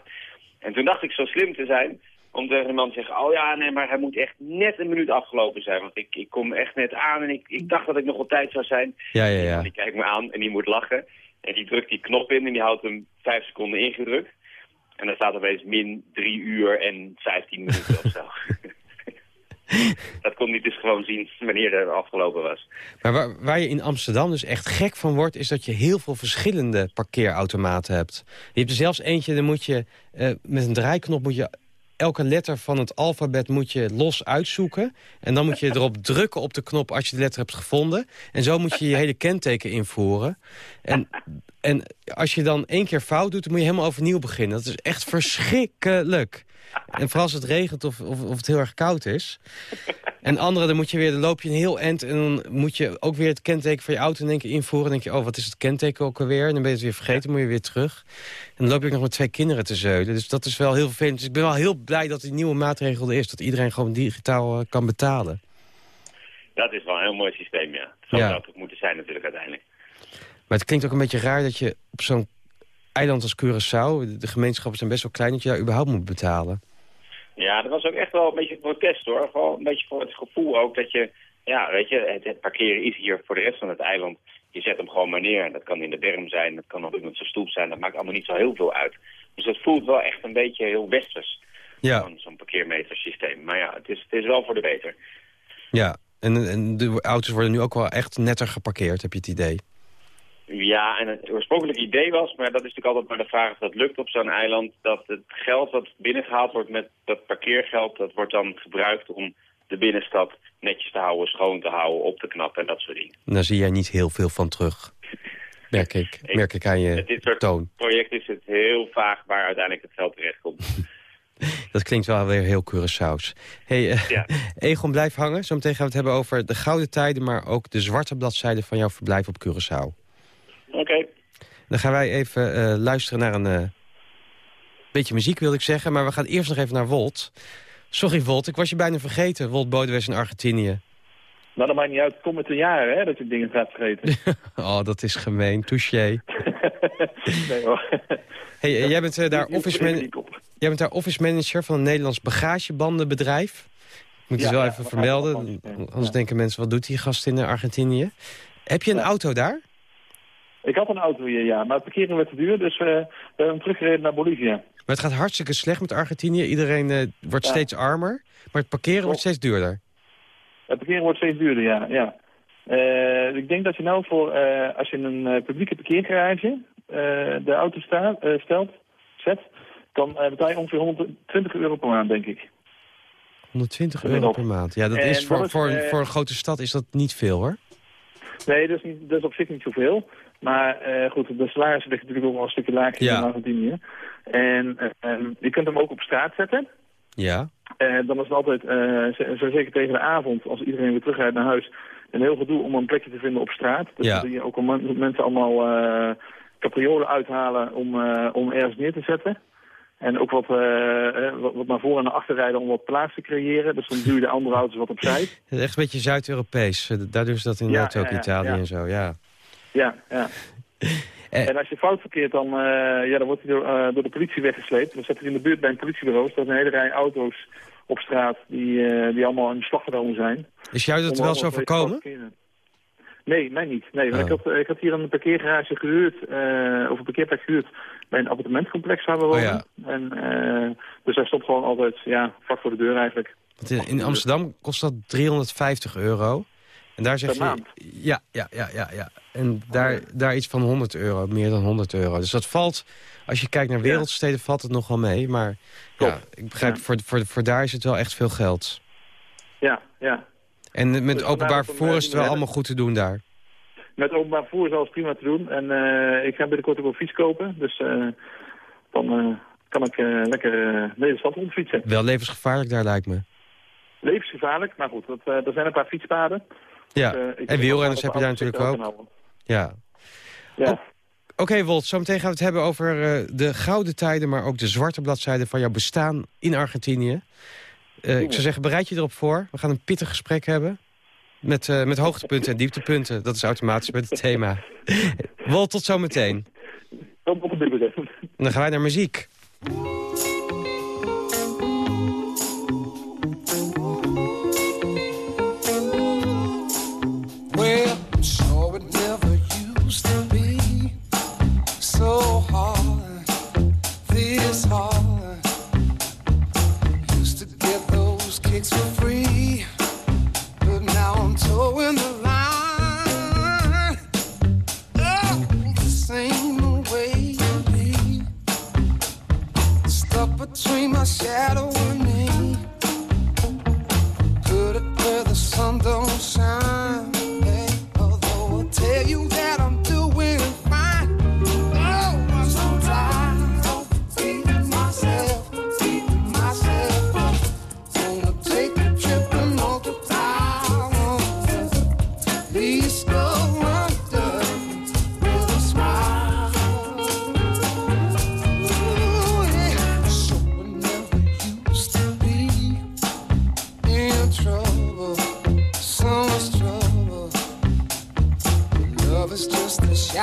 En toen dacht ik zo slim te zijn om tegen de man te zeggen, oh ja, nee, maar hij moet echt net een minuut afgelopen zijn. Want ik, ik kom echt net aan en ik, ik dacht dat ik nog op tijd zou zijn. ja, ja. En ja. die kijkt me aan en die moet lachen. En die drukt die knop in en die houdt hem vijf seconden ingedrukt. En dan staat opeens min drie uur en vijftien minuten of zo. dat kon hij dus gewoon zien wanneer er afgelopen was. Maar waar, waar je in Amsterdam dus echt gek van wordt... is dat je heel veel verschillende parkeerautomaten hebt. Je hebt er zelfs eentje, dan moet je eh, met een draaiknop... moet je elke letter van het alfabet moet je los uitzoeken. En dan moet je erop drukken op de knop als je de letter hebt gevonden. En zo moet je je hele kenteken invoeren. En, en als je dan één keer fout doet, dan moet je helemaal overnieuw beginnen. Dat is echt verschrikkelijk. En vooral als het regent of, of, of het heel erg koud is. En andere, dan moet je weer, dan loop je een heel eind... en dan moet je ook weer het kenteken van je auto in één keer invoeren. Dan denk je, oh, wat is het kenteken ook alweer? En dan ben je het weer vergeten, moet je weer terug. En dan loop je ook nog met twee kinderen te zeulen. Dus dat is wel heel vervelend. Dus ik ben wel heel blij dat die nieuwe maatregel er is. Dat iedereen gewoon digitaal eh, kan betalen. Dat is wel een heel mooi systeem, ja. Zo Ja. zou het moeten zijn natuurlijk uiteindelijk. Maar het klinkt ook een beetje raar dat je op zo'n eiland als Curaçao... de gemeenschappen zijn best wel klein, dat je daar überhaupt moet betalen. Ja, dat was ook echt wel een beetje protest hoor. Gewoon een beetje voor het gevoel ook dat je... Ja, weet je, het, het parkeren is hier voor de rest van het eiland. Je zet hem gewoon maar neer. Dat kan in de berm zijn, dat kan op iemand zijn stoep zijn. Dat maakt allemaal niet zo heel veel uit. Dus het voelt wel echt een beetje heel westers. Ja. Zo'n zo'n parkeermetersysteem. Maar ja, het is, het is wel voor de beter. Ja, en, en de auto's worden nu ook wel echt netter geparkeerd, heb je het idee? Ja, en het oorspronkelijke idee was, maar dat is natuurlijk altijd maar de vraag of dat lukt op zo'n eiland, dat het geld wat binnengehaald wordt met dat parkeergeld, dat wordt dan gebruikt om de binnenstad netjes te houden, schoon te houden, op te knappen en dat soort dingen. En daar zie jij niet heel veel van terug. Merk ik, merk ik aan je dit soort toon. projecten is het heel vaag waar uiteindelijk het geld terecht komt. Dat klinkt wel weer heel Curaçao's. Hey, eh, Ja. Egon, blijf hangen. Zometeen gaan we het hebben over de gouden tijden... maar ook de zwarte bladzijde van jouw verblijf op Curaçao. Oké. Dan gaan wij even eh, luisteren naar een eh, beetje muziek, wil ik zeggen. Maar we gaan eerst nog even naar Wolt. Sorry, Wolt, ik was je bijna vergeten. Wolt Bodewes in Argentinië. Nou, dat maakt niet uit. Het komt met de jaren, hè, dat je dingen gaat vergeten. Oh, dat is gemeen. Touché. nee hoor. Hey, eh, jij, bent, daar office man- jij bent daar office manager van een Nederlands bagagebandenbedrijf. Ik moet Ja, het wel ja, even vermelden. Anders ja. denken mensen, wat doet die gast in Argentinië? Heb je een auto daar? Ik had een auto hier, ja. Maar het parkeren werd te duur, dus we hebben hem teruggereden naar Bolivia. Maar het gaat hartstikke slecht met Argentinië. Iedereen eh, wordt Ja. steeds armer. Maar het parkeren wordt steeds duurder. Het parkeren wordt steeds duurder, ja. ja. Eh, ik denk dat je nou voor, eh, als je in een publieke parkeergarage de auto sta, eh, stelt, zet, dan betaal je ongeveer 120 euro per maand, denk ik. 120 euro per maand. Ja, dat En is dat voor, is, voor, voor een grote stad is dat niet veel, hoor. Nee, dat is, niet, dat is op zich niet zoveel. Maar eh, goed, de salarissen liggen natuurlijk ook wel een stukje lager Ja. in Argentinië. En eh, ehm, je kunt hem ook op straat zetten. Ja. Eh, dan is het altijd, zo zeker tegen de avond, als iedereen weer terugrijdt naar huis, een heel gedoe om een plekje te vinden op straat. Dus Ja. je ook mensen allemaal capriolen uithalen om, om ergens neer te zetten. En ook wat, eh, wat, naar voren en naar achter rijden om wat plaats te creëren. Dus dan duw je de andere auto's wat opzij. Het is echt een beetje Zuid-Europees. Eh, Daar doen ze dat inderdaad Ja, ook in Italië ja. en zo, ja. Ja, ja. Eh. En als je fout verkeert, dan, eh, ja, dan wordt hij door, eh, door de politie weggesleept. Dan zet hij in de buurt bij een politiebureau. Er staat een hele rij auto's op straat die, die allemaal in beslag genomen zijn. Is jou dat wel zo voorkomen? Nee, mij niet. Nee, want Oh. ik, had, ik had hier een parkeergarage gehuurd, eh, of een parkeerplek gehuurd bij een appartementcomplex waar we wonen. Oh ja. En, dus hij stond gewoon altijd, ja, vlak voor de deur eigenlijk. Want in, in Amsterdam kost dat 350 euro. En daar zeg Per je... maand? Ja, ja, ja, ja, ja. En daar, daar iets van 100 euro, meer dan 100 euro. Dus dat valt, als je kijkt naar wereldsteden, valt het nog wel mee. Maar ja, ik begrijp, Ja. voor, voor, voor daar is het wel echt veel geld. Ja, ja. En met Dus openbaar vervoer eh, is het wel allemaal goed te doen daar. Met openbaar vervoer is alles prima te doen. En eh, ik ga binnenkort ook wel een fiets kopen. Dus eh, dan kan ik lekker stad rondfietsen. Wel levensgevaarlijk daar, lijkt me. Levensgevaarlijk, maar goed, dat, er zijn een paar fietspaden. Ja, Dus, en wielrenners heb je daar natuurlijk ook. Ja. Ja. Oké, Wolt, zometeen gaan we het hebben over eh, de gouden tijden... maar ook de zwarte bladzijden van jouw bestaan in Argentinië. Eh, ik zou zeggen, bereid je erop voor. We gaan een pittig gesprek hebben. Met, eh, met hoogtepunten en dieptepunten. Dat is automatisch met het thema. Wolt, tot zometeen. Dan gaan wij naar muziek.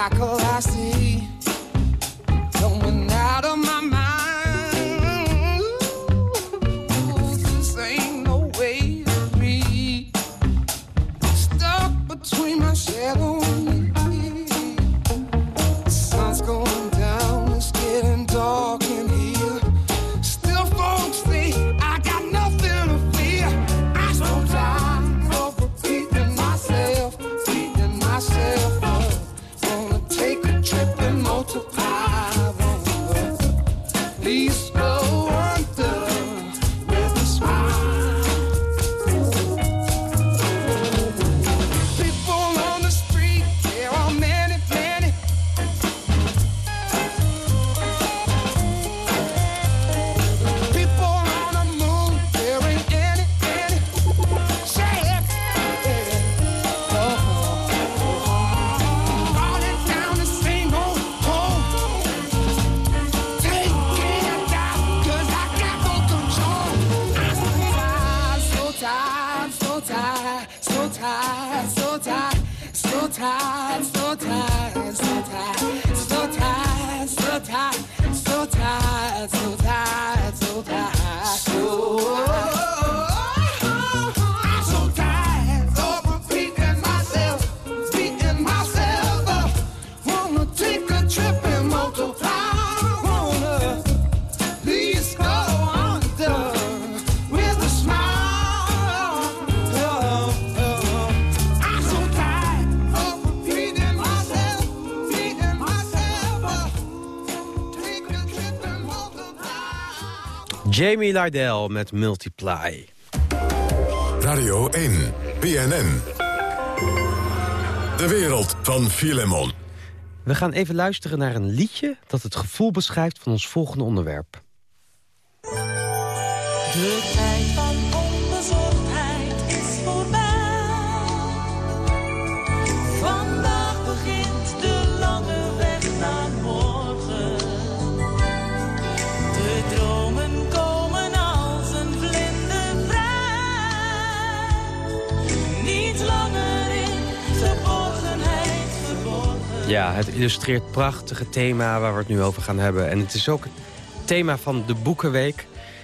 I Jamie Lydell met Multiply. Radio 1, BNN. De wereld van Filemon. We gaan even luisteren naar een liedje dat het gevoel beschrijft van ons volgende onderwerp. De Ja, het illustreert het prachtige thema waar we het nu over gaan hebben. En het is ook het thema van de Boekenweek.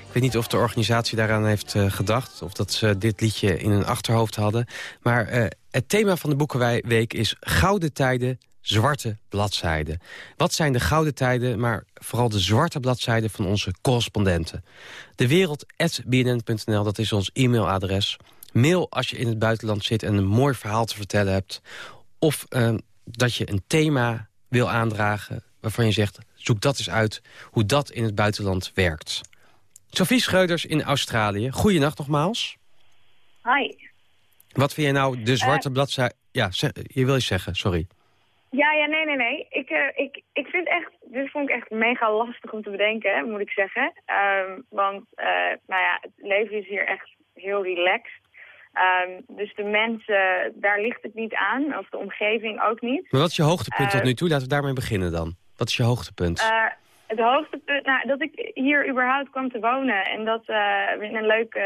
Ik weet niet of de organisatie daaraan heeft eh, gedacht... of dat ze dit liedje in hun achterhoofd hadden. Maar eh, het thema van de Boekenweek is Gouden Tijden, Zwarte Bladzijden. Wat zijn de gouden tijden, maar vooral de zwarte bladzijden... van onze correspondenten? De wereld.bnn.nl, dat is ons e-mailadres. Mail als je in het buitenland zit en een mooi verhaal te vertellen hebt. Of eh, dat je een thema wil aandragen waarvan je zegt... zoek dat eens uit hoe dat in het buitenland werkt. Sophie Schreuders in Australië. Goeienacht nogmaals. Hi. Wat vind jij nou de zwarte bladzijde... Ja, je wil je zeggen, sorry. Ja, ja, nee, nee, nee. Ik, eh, ik, ik vind echt, dit vond ik echt mega lastig om te bedenken, moet ik zeggen. Ehm, want, eh, nou ja, het leven is hier echt heel relaxed. Ehm, dus de mensen, daar ligt het niet aan, of de omgeving ook niet. Maar wat is je hoogtepunt tot Eh, nu toe? Laten we daarmee beginnen dan. Wat is je hoogtepunt? Eh, het hoogtepunt, nou, dat ik hier überhaupt kwam te wonen en dat eh, we in een leuk, eh,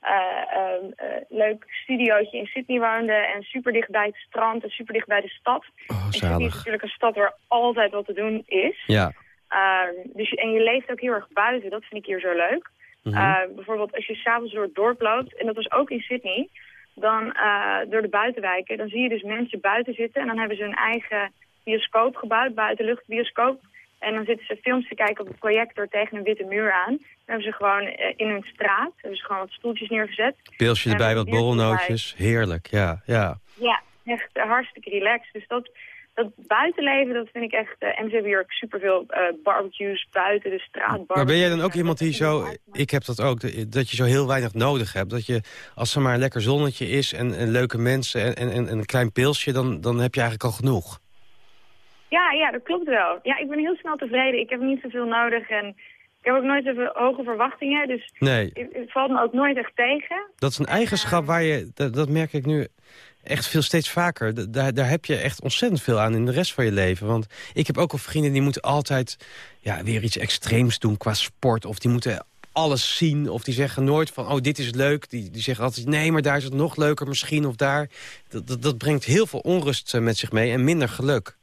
ehm, eh, leuk studiootje in Sydney woonden en super dicht bij het strand en super dicht bij de stad. Oh, en Sydney is natuurlijk een stad waar altijd wat te doen is. Ja. Ehm, dus, en je leeft ook heel erg buiten, dat vind ik hier zo leuk. Mhm. Eh, bijvoorbeeld als je s'avonds door het dorp loopt, en dat was ook in Sydney, dan eh, door de buitenwijken, dan zie je dus mensen buiten zitten en dan hebben ze een eigen bioscoop gebouwd, buitenluchtbioscoop. En dan zitten ze films te kijken op een projector tegen een witte muur aan. Dan hebben ze gewoon eh, in hun straat, hebben ze gewoon wat stoeltjes neergezet. Pilsje erbij, wat borrelnootjes. Heerlijk, ja. ja. Ja, echt hartstikke relaxed. Dus dat, dat buitenleven, dat vind ik echt... eh, en ze hebben hier ook superveel eh barbecues buiten de straat. Maar ben jij dan ook iemand die zo... Ik heb dat ook, dat je zo heel weinig nodig hebt. Dat je, als er maar een lekker zonnetje is en, en leuke mensen en, en, en een klein pilsje... Dan, dan heb je eigenlijk al genoeg. Ja, ja, dat klopt wel. Ja, ik ben heel snel tevreden. Ik heb niet zoveel nodig en ik heb ook nooit zoveel hoge verwachtingen. Dus Nee. het, het valt me ook nooit echt tegen. Dat is een eigenschap waar je... Dat, dat merk ik nu echt veel steeds vaker. Daar, daar heb je echt ontzettend veel aan in de rest van je leven. Want ik heb ook al vrienden die moeten altijd ja, weer iets extreems doen qua sport. Of die moeten alles zien. Of die zeggen nooit van, oh, dit is leuk. Die, die zeggen altijd, nee, maar daar is het nog leuker misschien. Of daar. Dat, dat, dat brengt heel veel onrust eh, met zich mee en minder geluk.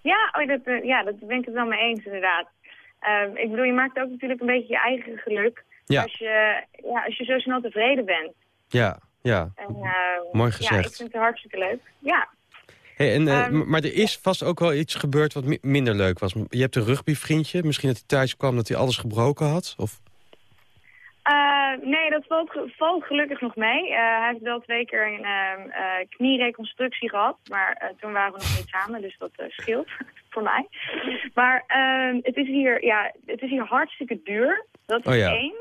Ja, oh, dat, eh, ja, dat ben ik het wel mee eens inderdaad. Ehm, ik bedoel, je maakt ook natuurlijk een beetje je eigen geluk. Ja. Als, je, ja, als je zo snel tevreden bent. Ja, ja. En, eh, Mooi Ja, gezegd. ik vind het hartstikke leuk. Ja. Hey, en, eh, Ehm, maar er is vast ook wel iets gebeurd wat mi- minder leuk was. Je hebt een rugbyvriendje. Misschien dat hij thuis kwam dat hij alles gebroken had. Of... Eh, nee, dat valt, ge- valt gelukkig nog mee. Hij heeft wel twee keer een ehm, eh, kniereconstructie gehad. Maar toen waren we nog niet samen, dus dat scheelt voor mij. Maar ehm, het, is hier, ja, het is hier hartstikke duur. Dat is Oh ja. één.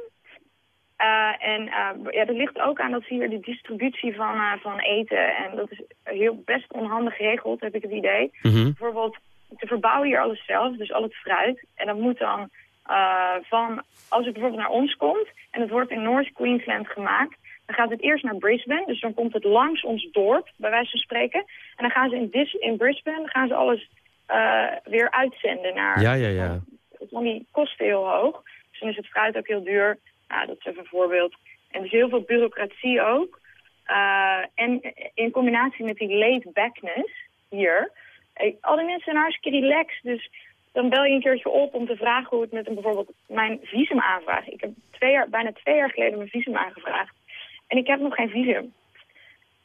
Eh, en eh, ja, dat ligt ook aan dat ze hier de distributie van, eh, van eten... en dat is heel best onhandig geregeld, heb ik het idee. Mhm. Bijvoorbeeld, ze verbouwen hier alles zelf, dus al het fruit. En dat moet dan van, als het bijvoorbeeld naar ons komt... en het wordt in North Queensland gemaakt... dan gaat het eerst naar Brisbane, dus dan komt het langs ons dorp, bij wijze van spreken. En dan gaan ze in, Dis in Brisbane gaan ze alles weer uitzenden naar... Ja, ja, ja. Dan die kosten heel hoog. Dus dan is het fruit ook heel duur. Nou, dat is even een voorbeeld. En er is heel veel bureaucratie ook. Eh, en in combinatie met die laid backness hier. eh, al die mensen zijn hartstikke relaxed. Dus dan bel je een keertje op om te vragen hoe het met een, bijvoorbeeld mijn visumaanvraag. Ik heb twee jaar, bijna twee jaar geleden mijn visum aangevraagd. En ik heb nog geen visum.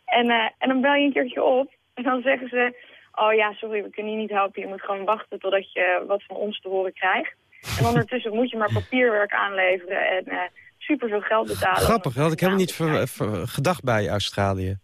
En, eh, en dan bel je een keertje op en dan zeggen ze... Oh ja, sorry, we kunnen je niet helpen. Je moet gewoon wachten totdat je wat van ons te horen krijgt. En ondertussen moet je maar papierwerk aanleveren en eh superveel geld betalen. Grappig, dat had ik helemaal niet ver- ver- gedacht bij Australië.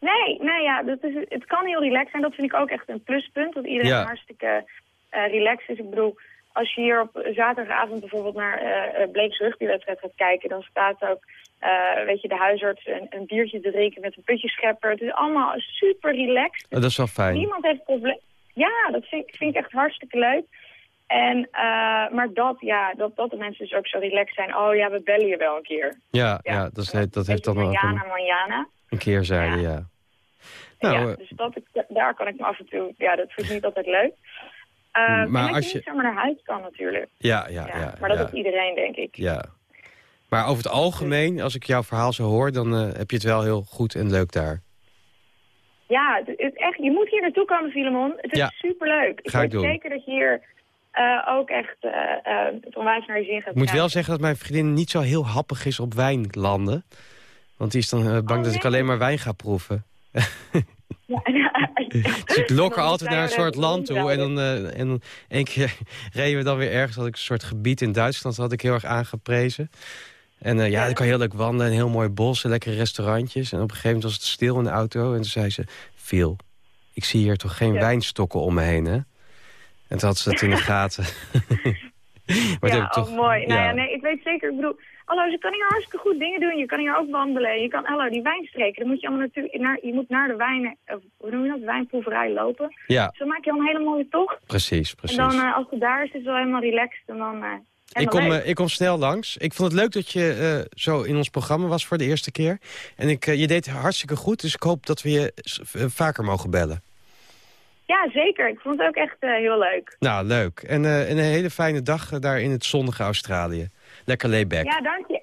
Nee, nee, ja, dat is, het kan heel relaxed zijn. Dat vind ik ook echt een pluspunt. Dat iedereen Ja. hartstikke eh relaxed is. Ik bedoel, als je hier op zaterdagavond bijvoorbeeld naar eh uh, Bleeks rugbywedstrijd gaat kijken... dan staat ook, eh, weet je, de huisarts een, een biertje te drinken met een putjeschepper. Het is allemaal super relaxed. Oh, dat is wel fijn. Niemand heeft probleem. Ja, dat vind, vind ik echt hartstikke leuk. En, eh, maar dat, ja, dat, dat de mensen dus ook zo relaxed zijn. Oh ja, we bellen je wel een keer. Ja, ja. dat, is, dat heeft dan ook Manjana, een, manjana. een keerzijde, ja. Nou, ja, eh, dus dat, daar kan ik me af en toe... Ja, dat vind ik niet altijd leuk. Uh, Maar maar als je- niet zomaar naar huis kan natuurlijk. ja, ja, ja. maar dat ja, doet iedereen, denk ik. ja. Maar over het algemeen, als ik jouw verhaal zo hoor... dan eh, heb je het wel heel goed en leuk daar. Ja, het, het echt, je moet hier naartoe komen, Filemon. Het is Ja. superleuk. Ik Ga ik weet doen. zeker dat je hier eh, ook echt eh, eh, onwijs naar je zin gaat Ik moet wel zeggen dat mijn vriendin niet zo heel happig is op wijnlanden. Want die is dan eh, bang dat ik alleen maar wijn ga proeven. Dus ik lok er altijd naar een soort land toe. En dan eh, en één keer reden we dan weer ergens. Had ik een soort gebied in Duitsland. Dat had ik heel erg aangeprezen. En eh, ja, dan kan je heel leuk wandelen. Een heel mooi bos en lekkere restaurantjes. En op een gegeven moment was het stil in de auto. En toen zei ze, Phil, ik zie hier toch geen Ja. wijnstokken om me heen, hè? En toen had ze dat in de gaten. maar ja, oh, mooi. Nou ja, nee, ik weet zeker. Ik bedoel, hallo, ze kan hier hartstikke goed dingen doen. Je kan hier ook wandelen. Je kan, hallo, die wijnstreken. Dan moet je allemaal natuurlijk naar, je moet naar de wijnen, hoe noem je dat, wijnproeverij lopen. Ja. Zo maak je al een hele mooie tocht. Precies, precies. En dan, eh, als het daar is, is het wel helemaal relaxed. En dan, eh Ik kom, eh, ik kom snel langs. Ik vond het leuk dat je zo in ons programma was voor de eerste keer. En ik, je deed hartstikke goed, dus ik hoop dat we je vaker mogen bellen. Ja, zeker. Ik vond het ook echt eh, heel leuk. Nou, leuk. En eh, een hele fijne dag eh, daar in het zonnige Australië. Lekker layback. Ja, dank je.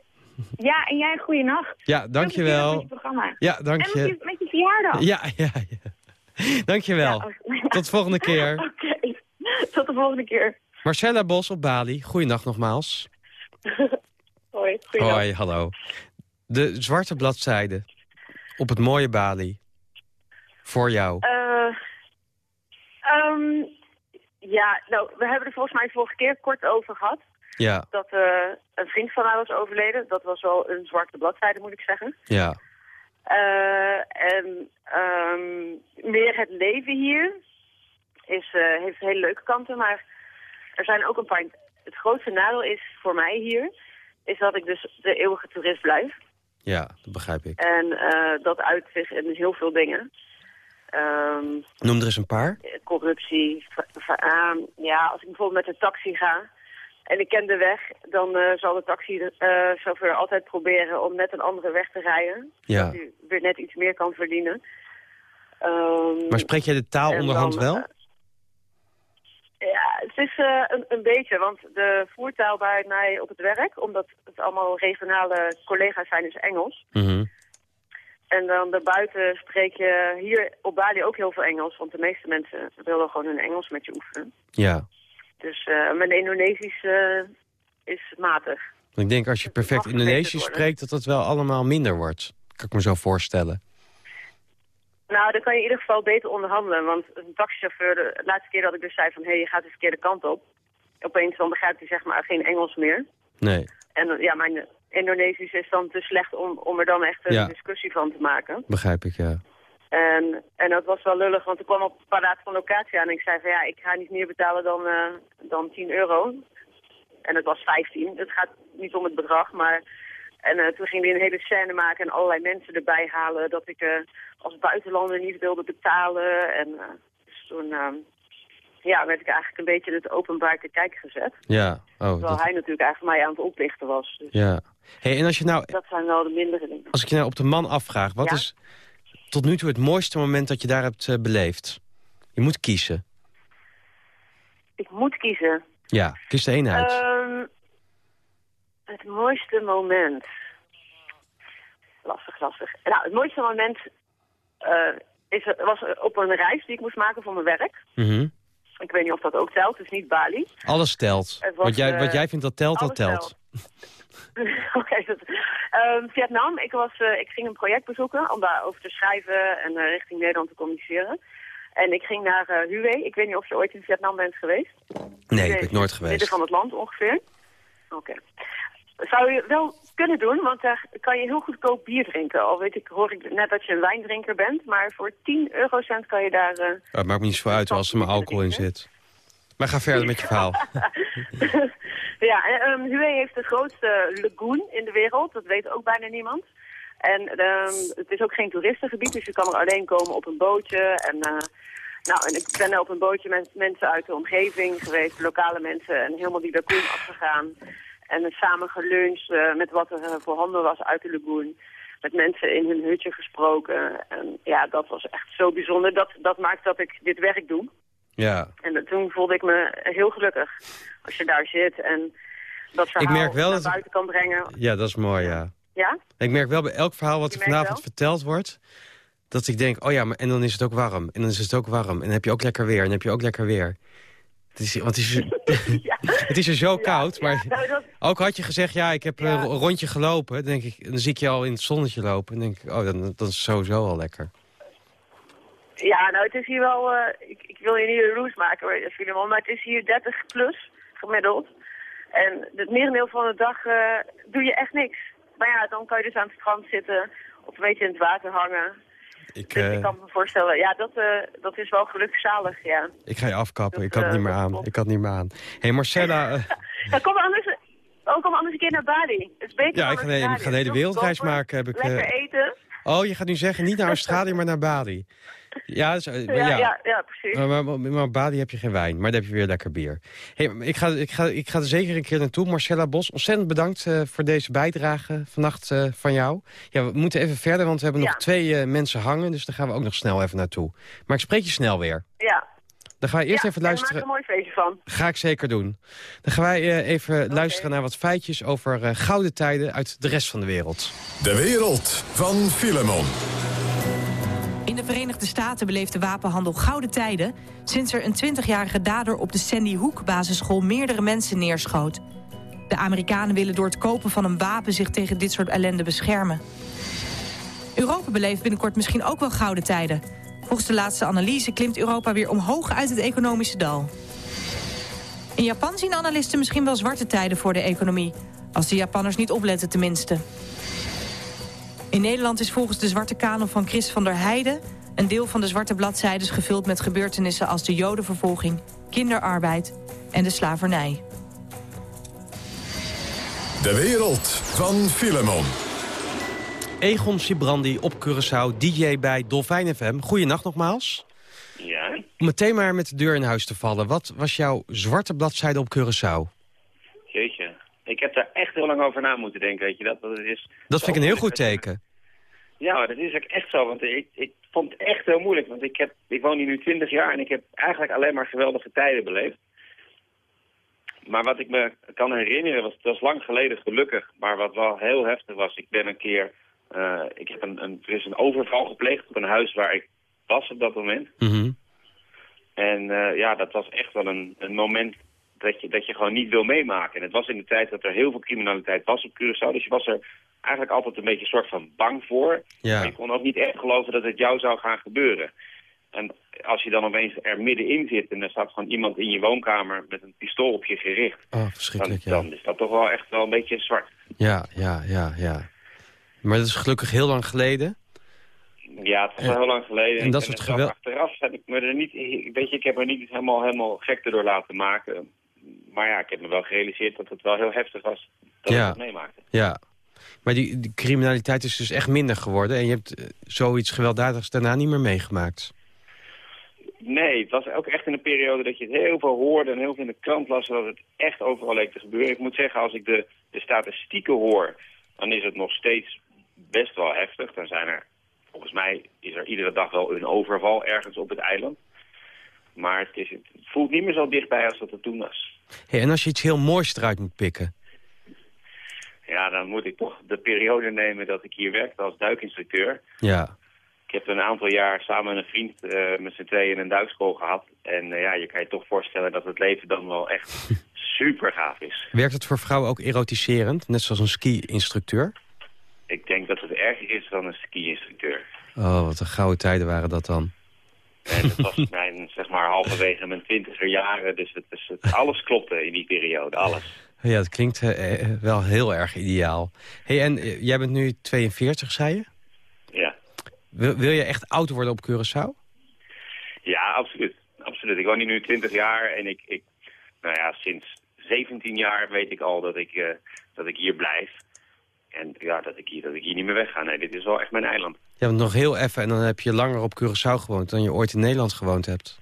Ja, en jij een goede nacht. Ja, dankjewel. Met je programma. Ja, dank En met je. je, met je verjaardag. Ja, ja, ja. Dankjewel. Tot de volgende keer. Oké, tot de volgende keer. Marcella Bos op Bali. Goeiedag nogmaals. Hoi. Hoi, hallo. De zwarte bladzijde op het mooie Bali. Voor jou. Eh, ehm, ja, nou, we hebben er volgens mij vorige keer kort over gehad. Ja, Dat eh, een vriend van mij was overleden. Dat was wel een zwarte bladzijde, moet ik zeggen. ja. Eh, en ehm, meer het leven hier is, eh, heeft hele leuke kanten, maar er zijn ook een paar... Het grootste nadeel is voor mij hier, is dat ik dus de eeuwige toerist blijf. Ja, dat begrijp ik. En dat uit zich in heel veel dingen. Ehm, Noem er eens een paar. corruptie. va- va- ah, ja, als ik bijvoorbeeld met de taxi ga en ik ken de weg, dan eh, zal de taxichauffeur altijd proberen om net een andere weg te rijden. Ja. Zodat u weer net iets meer kan verdienen. Ehm, Maar spreek jij de taal onderhand dan, wel? eh, ja, het is eh, een, een beetje, want de voertaal bij mij op het werk, omdat het allemaal regionale collega's zijn, is Engels. Mhm. En dan daarbuiten spreek je hier op Bali ook heel veel Engels, want de meeste mensen willen gewoon hun Engels met je oefenen. Ja. Dus eh, mijn Indonesisch eh, is matig. Ik denk als je perfect Indonesisch spreekt... dat dat wel allemaal minder wordt. Kan ik me zo voorstellen. Nou, dan kan je in ieder geval beter onderhandelen. Want een taxichauffeur, de laatste keer dat ik dus zei van... hé, hey, je gaat de verkeerde kant op. Opeens dan begrijpt hij zeg maar geen Engels meer. Nee, En ja, mijn Indonesisch is dan te slecht om, om er dan echt een Ja. discussie van te maken. begrijp ik, ja. En, en dat was wel lullig, want ik kwam op dagen van locatie aan en ik zei van ja, ik ga niet meer betalen dan, eh, dan 10 euro. En het was 15. Het gaat niet om het bedrag, maar... En eh, toen ging hij een hele scène maken en allerlei mensen erbij halen dat ik eh, als buitenlander niet wilde betalen. En dus toen eh, ja, werd ik eigenlijk een beetje in het openbaar te kijken gezet. Ja, oh, Terwijl dat, hij natuurlijk eigenlijk mij aan het oplichten was. Dus ja. Hey, en als, je nou, dat zijn wel de mindere dingen. als ik je nou op de man afvraag... wat Ja? is tot nu toe het mooiste moment dat je daar hebt eh, beleefd? Je moet kiezen. Ik moet kiezen. Ja, kies er één uit. Ehm, het mooiste moment. Lastig, lastig. Nou, het mooiste moment eh, is, was op een reis die ik moest maken voor mijn werk. Mhm. Ik weet niet of dat ook telt, is niet Bali. Alles telt. Was, wat, jij, eh, wat jij vindt dat telt, dat telt. Oké, ehm, Vietnam. Ik, was, eh, ik ging een project bezoeken om daarover te schrijven en eh, richting Nederland te communiceren. En ik ging naar eh Hue. Ik weet niet of je ooit in Vietnam bent geweest. Nee, ik ben nooit Midden geweest. van het land ongeveer. Oké. Zou je wel kunnen doen, want daar kan je heel goedkoop bier drinken. Al weet ik, hoor ik net dat je een wijndrinker bent, maar voor 10 eurocent kan je daar... eh, Het maakt me niet zo uit als er maar alcohol in zit. Maar ga verder met je verhaal. ja, en, ehm Hue heeft de grootste lagoon in de wereld. Dat weet ook bijna niemand. En ehm, het is ook geen toeristengebied, dus je kan er alleen komen op een bootje. En, eh, nou, en ik ben op een bootje met mensen uit de omgeving geweest, lokale mensen, en helemaal die lagoon afgegaan. En samen geluncht eh, met wat er eh, voorhanden was uit de lagoon. Met mensen in hun hutje gesproken. En ja, dat was echt zo bijzonder. Dat, dat maakt dat ik dit werk doe. Ja. En toen voelde ik me heel gelukkig. Als je daar zit en dat verhaal merk wel naar dat- buiten kan brengen. ja, dat is mooi, ja. Ja? Ik merk wel bij elk verhaal wat er vanavond wel? verteld wordt... dat ik denk, oh ja, maar en dan is het ook warm. En dan is het ook warm. En dan heb je ook lekker weer. En dan heb je ook lekker weer. Het is, want het is, het is er zo koud, maar nou, dat- ook had je gezegd, ja, ik heb eh, een rondje gelopen. Dan, denk ik, dan zie ik je al in het zonnetje lopen. Dan denk ik, oh, dan, dan is het sowieso al lekker. Ja, nou, het is hier wel... eh, ik, ik wil je niet een roes maken, Filemon, maar het is hier 30 plus gemiddeld. En het merendeel van de dag eh, doe je echt niks. Maar ja, dan kan je dus aan het strand zitten of een beetje in het water hangen. Ik, Dus eh, ik kan me voorstellen, ja, dat, eh, dat is wel gelukzalig, ja. ik ga je afkappen, Dat, ik kan het eh, niet meer aan. Ik kan het niet meer aan. hey Marcella, ja kom anders, oh, kom anders een keer naar Bali. Het is beter Ja, ik ga, nee, ik ga de hele wereldreis maken. Heb ik, Lekker eten. oh, je gaat nu zeggen, niet naar Australië, maar naar Bali. Ja, eh, Ja, ja. ja, ja, precies. Maar, maar, maar op Bali heb je geen wijn, maar dan heb je weer lekker bier. Hey, ik, ga, ik, ga, ik ga er zeker een keer naartoe. Marcella Bos, ontzettend bedankt eh, voor deze bijdrage vannacht eh, van jou. Ja, we moeten even verder, want we hebben nog twee eh, mensen hangen. Dus daar gaan we ook nog snel even naartoe. Maar ik spreek je snel weer. Ja. Dan ga je eerst ja, even en luisteren. maak er een mooi feestje van. Ga ik zeker doen. Dan gaan wij eh, even luisteren naar wat feitjes over eh, gouden tijden uit de rest van de wereld. De wereld van Filemon. In de Verenigde Staten beleeft de wapenhandel gouden tijden... sinds er een 20-jarige dader op de Sandy Hook basisschool meerdere mensen neerschoot. De Amerikanen willen door het kopen van een wapen zich tegen dit soort ellende beschermen. Europa beleeft binnenkort misschien ook wel gouden tijden. Volgens de laatste analyse klimt Europa weer omhoog uit het economische dal. In Japan zien analisten misschien wel zwarte tijden voor de economie. Als de Japanners niet opletten tenminste. In Nederland is volgens de zwarte kanon van Chris van der Heijden... een deel van de zwarte bladzijdes gevuld met gebeurtenissen... als de jodenvervolging, kinderarbeid en de slavernij. De wereld van Filemon. Egon Sibrandi op Curaçao, DJ bij Dolfijn FM. Goeienacht nogmaals. Ja, Om meteen maar met de deur in huis te vallen. Wat was jouw zwarte bladzijde op Curaçao? Ik heb daar echt heel lang over na moeten denken, weet je dat? Dat, is Dat vind ik een heel goed teken. Ja, maar dat is ook echt zo, want ik, ik vond het echt heel moeilijk. Want ik, heb, ik woon hier nu 20 jaar en ik heb eigenlijk alleen maar geweldige tijden beleefd. Maar wat ik me kan herinneren, was, het was lang geleden gelukkig, maar wat wel heel heftig was, ik ben een keer, eh, ik heb een, een, er is een overval gepleegd op een huis waar ik was op dat moment. Mhm. En eh, ja, dat was echt wel een, een moment dat je, dat je gewoon niet wil meemaken. En het was in de tijd dat er heel veel criminaliteit was op Curaçao, dus je was er eigenlijk altijd een beetje een soort van bang voor. Ja. Maar je kon ook niet echt geloven dat het jou zou gaan gebeuren. En als je dan opeens er middenin zit en er staat gewoon iemand in je woonkamer met een pistool op je gericht, Oh, dan, verschrikkelijk, ja. dan is dat toch wel echt wel een beetje zwart. Ja, ja, ja, ja. Maar dat is gelukkig heel lang geleden. Ja, het is wel heel lang geleden. en dat soort geweld- Achteraf heb ik me er niet, weet je, ik heb me niet helemaal, helemaal gek door laten maken. Maar ja, ik heb me wel gerealiseerd dat het wel heel heftig was dat Ja. ik het meemaakte. Ja. Maar die, die criminaliteit is dus echt minder geworden. En je hebt eh, zoiets gewelddadigs daarna niet meer meegemaakt. Nee, het was ook echt in een periode dat je het heel veel hoorde en heel veel in de krant las dat het echt overal leek te gebeuren. Ik moet zeggen, als ik de, de statistieken hoor, dan is het nog steeds best wel heftig. Dan zijn er, volgens mij is er iedere dag wel een overval ergens op het eiland. Maar het, is, het voelt niet meer zo dichtbij als dat het toen was. Hey, en als je iets heel moois eruit moet pikken. Ja, dan moet ik toch de periode nemen dat ik hier werkte als duikinstructeur. Ja. Ik heb een aantal jaar samen met een vriend eh, met z'n tweeën een duikschool gehad. En eh, ja, je kan je toch voorstellen dat het leven dan wel echt super gaaf is. Werkt het voor vrouwen ook erotiserend? Net zoals een ski-instructeur? Ik denk dat het erger is dan een ski-instructeur. Oh, wat een gouden tijden waren dat dan. En dat was mijn, zeg maar, halverwege mijn twintiger jaren. Dus het, is, het, alles klopte in die periode, alles. Ja, dat klinkt eh, eh, wel heel erg ideaal. Hey, en eh, jij bent nu 42, zei je? Ja, Wil, wil je echt oud worden op Curaçao? ja absoluut. absoluut. Ik woon hier nu 20 jaar en ik, ik, nou ja, sinds 17 jaar weet ik al dat ik, dat ik hier blijf. En ja, dat ik, hier, dat ik hier niet meer wegga. Nee, dit is wel echt mijn eiland. Ja, want nog heel even en dan heb je langer op Curaçao gewoond... dan je ooit in Nederland gewoond hebt.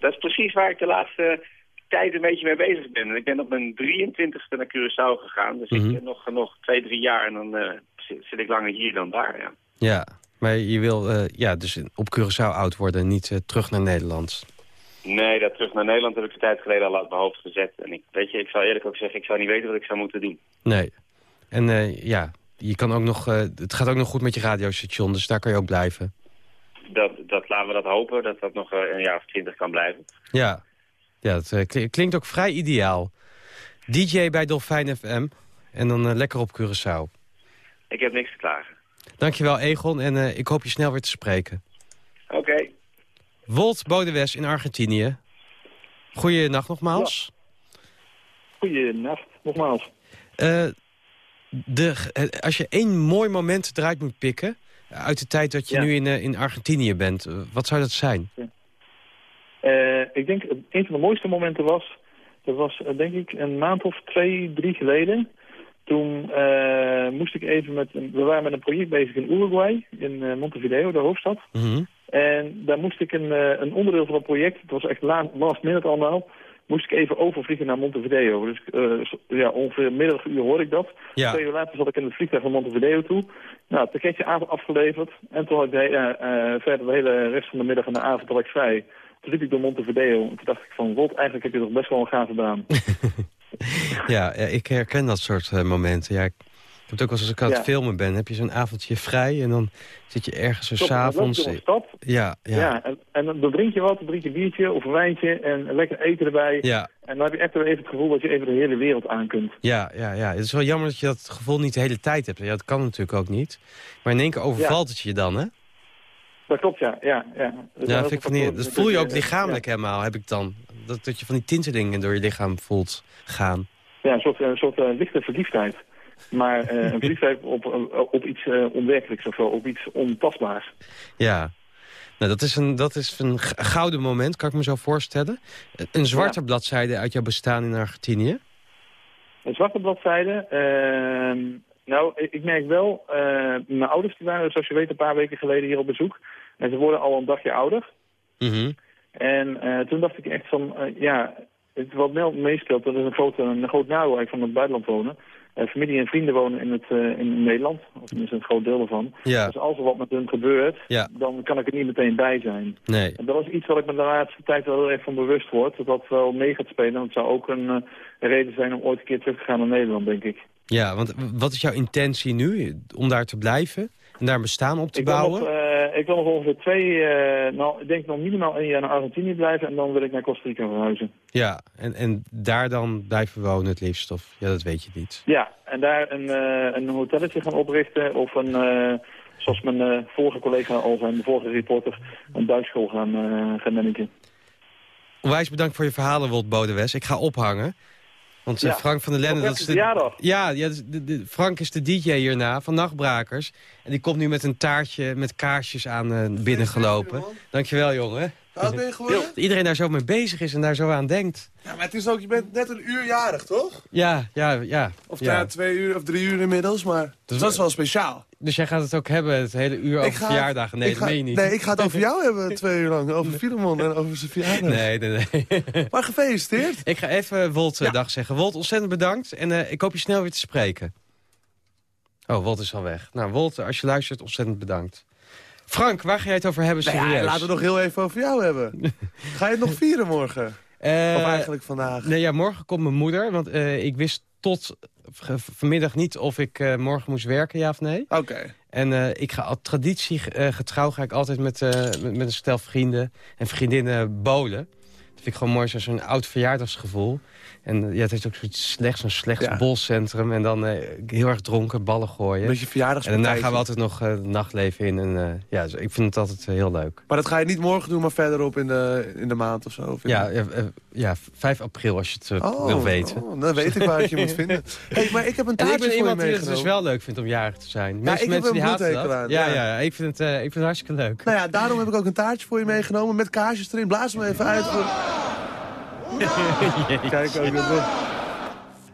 Dat is precies waar ik de laatste tijd een beetje mee bezig ben. En ik ben op mijn 23ste naar Curaçao gegaan. Dus Mhm. ik heb nog, nog twee, drie jaar en dan eh, zit, zit ik langer hier dan daar, ja. Ja, maar je wil eh, ja, dus op Curaçao oud worden, niet eh, terug naar Nederland. Nee, dat terug naar Nederland heb ik een tijd geleden al uit mijn hoofd gezet. En ik, weet je, ik zou eerlijk ook zeggen, ik zou niet weten wat ik zou moeten doen. Nee. En eh, ja, je kan ook nog, eh, het gaat ook nog goed met je radiostation, dus daar kan je ook blijven. Dat, dat laten we dat hopen, dat dat nog eh, een jaar of twintig kan blijven. Ja. Ja, het kli- klinkt ook vrij ideaal. DJ bij Dolfijn FM en dan lekker op Curaçao. Ik heb niks te klagen. Dankjewel Egon en eh, ik hoop je snel weer te spreken. Oké. Wolt Bodewes in Argentinië. Goeienacht nogmaals. Goeienacht, nogmaals. Eh, de, eh, als je één mooi moment eruit moet pikken... uit de tijd dat je Ja. nu in, eh, in Argentinië bent, eh, wat zou dat zijn? Ik denk, dat een van de mooiste momenten was... dat was denk ik een maand of twee, drie geleden. Toen moest ik even met... een- we waren met een project bezig in Uruguay, in Montevideo, de hoofdstad. Mhm. En daar moest ik een, een onderdeel van het project, het was echt la- last minute allemaal, moest ik even overvliegen naar Montevideo. Dus eh, ja, ongeveer middaguur hoorde ik dat. Ja. Twee uur later zat ik in het vliegtuig van Montevideo toe. Nou, het pakketje af- afgeleverd. En toen had ik de, hele- eh, verder de hele rest van de middag en de avond had ik vrij. Toen liep ik door Montevideo en toen dacht ik van, Rot, eigenlijk heb je toch best wel een gave baan. Ja, ik herken dat soort eh, momenten. Ja, ik heb het ook wel eens als ik aan het filmen ben. Heb je zo'n avondje vrij en dan zit je ergens zo s'avonds... Ja, ja, Ja, en, en dan drink je wat, dan drink je een biertje of een wijntje en lekker eten erbij. Ja. En dan heb je echt weer even het gevoel dat je even de hele wereld aan kunt. ja, ja, ja. Het is wel jammer dat je dat gevoel niet de hele tijd hebt. Ja, dat kan natuurlijk ook niet. Maar in één keer overvalt het je dan, hè? Dat klopt, ja. ja, ja. Dus Ja, vind ik dat voel je ook lichamelijk helemaal, heb ik dan. Dat, dat je van die tintelingen door je lichaam voelt gaan. Ja, een soort, een soort eh, lichte verliefdheid. Maar eh, een verliefdheid op, op, op iets eh, onwerkelijks of wel, op iets ontastbaars. Ja. Nou, dat is, een, dat is een gouden moment, kan ik me zo voorstellen. Een zwarte bladzijde uit jouw bestaan in Argentinië. Een zwarte bladzijde. ehm, nou, ik, merk wel, eh, mijn ouders die waren, zoals je weet, een paar weken geleden hier op bezoek. En ze worden al een dagje ouder. Mhm. En eh, toen dacht ik echt van, eh, ja, het wat me- meespeelt, dat is een groot, een groot nadeel eigenlijk van het buitenland wonen. Eh, familie en vrienden wonen in, het, eh, in Nederland, of tenminste een groot deel ervan. Ja. Dus als er wat met hun gebeurt, Ja. dan kan ik er niet meteen bij zijn. Nee. En dat is iets wat ik me de laatste tijd wel heel erg van bewust word, dat dat wel mee gaat spelen. Want het zou ook een eh, reden zijn om ooit een keer terug te gaan naar Nederland, denk ik. Ja, want wat is jouw intentie nu? Om daar te blijven? En daar bestaan op te Ik wil, bouwen? nog, eh, ik wil nog ongeveer twee, eh, nou, ik denk nog minimaal een jaar naar Argentinië blijven en dan wil ik naar Costa Rica verhuizen. Ja, en, en daar dan blijven wonen het liefst? Of, ja, dat weet je niet. Ja, en daar een, eh, een hotelletje gaan oprichten of een, zoals mijn vorige collega al zei, mijn vorige reporter, een Duitsschool gaan, eh gaan managen. Onwijs bedankt voor je verhalen, Wolt Bodewes. Ik ga ophangen. Want eh, Ja. Frank van der Lende... Dat is verjaardag. ja, ja de, de- Frank is de DJ hierna van Nachtbrakers. En die komt nu met een taartje met kaarsjes aan eh, binnengelopen. Dankjewel, jongen. Oud ben je geworden? Dat iedereen daar zo mee bezig is en daar zo aan denkt. Ja, maar het is ook, je bent net een uur jarig, toch? Ja, ja, ja. Of ja. twee uur of drie uur inmiddels, maar dus dat is wel speciaal. Dus jij gaat het ook hebben, het hele uur over ga- verjaardagen? Nee, dat ga- meen je niet. Nee, ik ga het over jou hebben twee uur lang. Over Filemon en over zijn verjaardag. Nee, nee, nee. Maar gefeliciteerd. Ik ga even Wolt eh, dag zeggen. Wolt, ontzettend bedankt. En eh, ik hoop je snel weer te spreken. Oh, Wolt is al weg. Nou, Wolt, als je luistert, ontzettend bedankt. Frank, waar ga jij het over hebben, Nou serieus? ja, laten we nog heel even over jou hebben. Ga je het nog vieren morgen? Eh, of eigenlijk vandaag? Nee, ja, morgen komt mijn moeder. Want eh, ik wist tot vanmiddag niet of ik eh, morgen moest werken, ja of nee. Oké. En eh, ik ga al traditie eh, getrouw ga ik altijd met, eh, met, met een stel vrienden en vriendinnen bolen. Vind ik gewoon mooi, zo- zo'n oud verjaardagsgevoel. En ja, het heeft ook zoiets slechts, zo'n slecht Ja. bolcentrum. En dan eh, heel erg dronken, ballen gooien. Een beetje en daarna gaan we altijd nog het nachtleven in. En, eh, ja, zo- ik vind het altijd heel leuk. Maar dat ga je niet morgen doen, maar verderop in de, in de maand of zo? Of Ja, eh, ja, 5 april als je het eh, wil weten. oh, dan weet ik waar ik je moet vinden. Hey, maar ik heb een En taartje ik ben voor iemand je die het dus wel leuk vindt om jarig te zijn. Ja, Mensen, ik mensen die een haten dat. aan, Ja, ja. ja. ik, vind het, ik vind het hartstikke leuk. Nou ja, daarom heb ik ook een taartje voor je meegenomen met kaarsjes erin. Blaas hem even uit voor... Kijk ook dat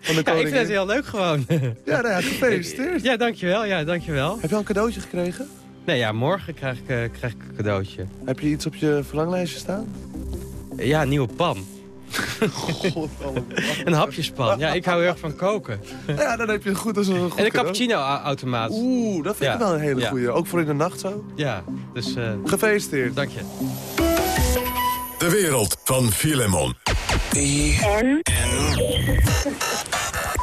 van de Ja, ik vind het heel leuk gewoon. Ja, nou ja, gefeliciteerd. Ja, dankjewel. Ja, dankjewel. Heb je al een cadeautje gekregen? Nee, ja, morgen krijg ik, eh, krijg ik een cadeautje. Heb je iets op je verlanglijstje staan? Ja, een nieuwe pan. Godverdomme. Een hapjespan. Ja, ik hou heel erg van koken. Ja, dan heb je het goed als een goed En een cappuccino-automaat. Oeh, dat vind Ja, ik wel een hele ja. goeie. Ook voor in de nacht zo. Ja, dus eh Gefeliciteerd. dank je. De wereld van Filemon en N. N.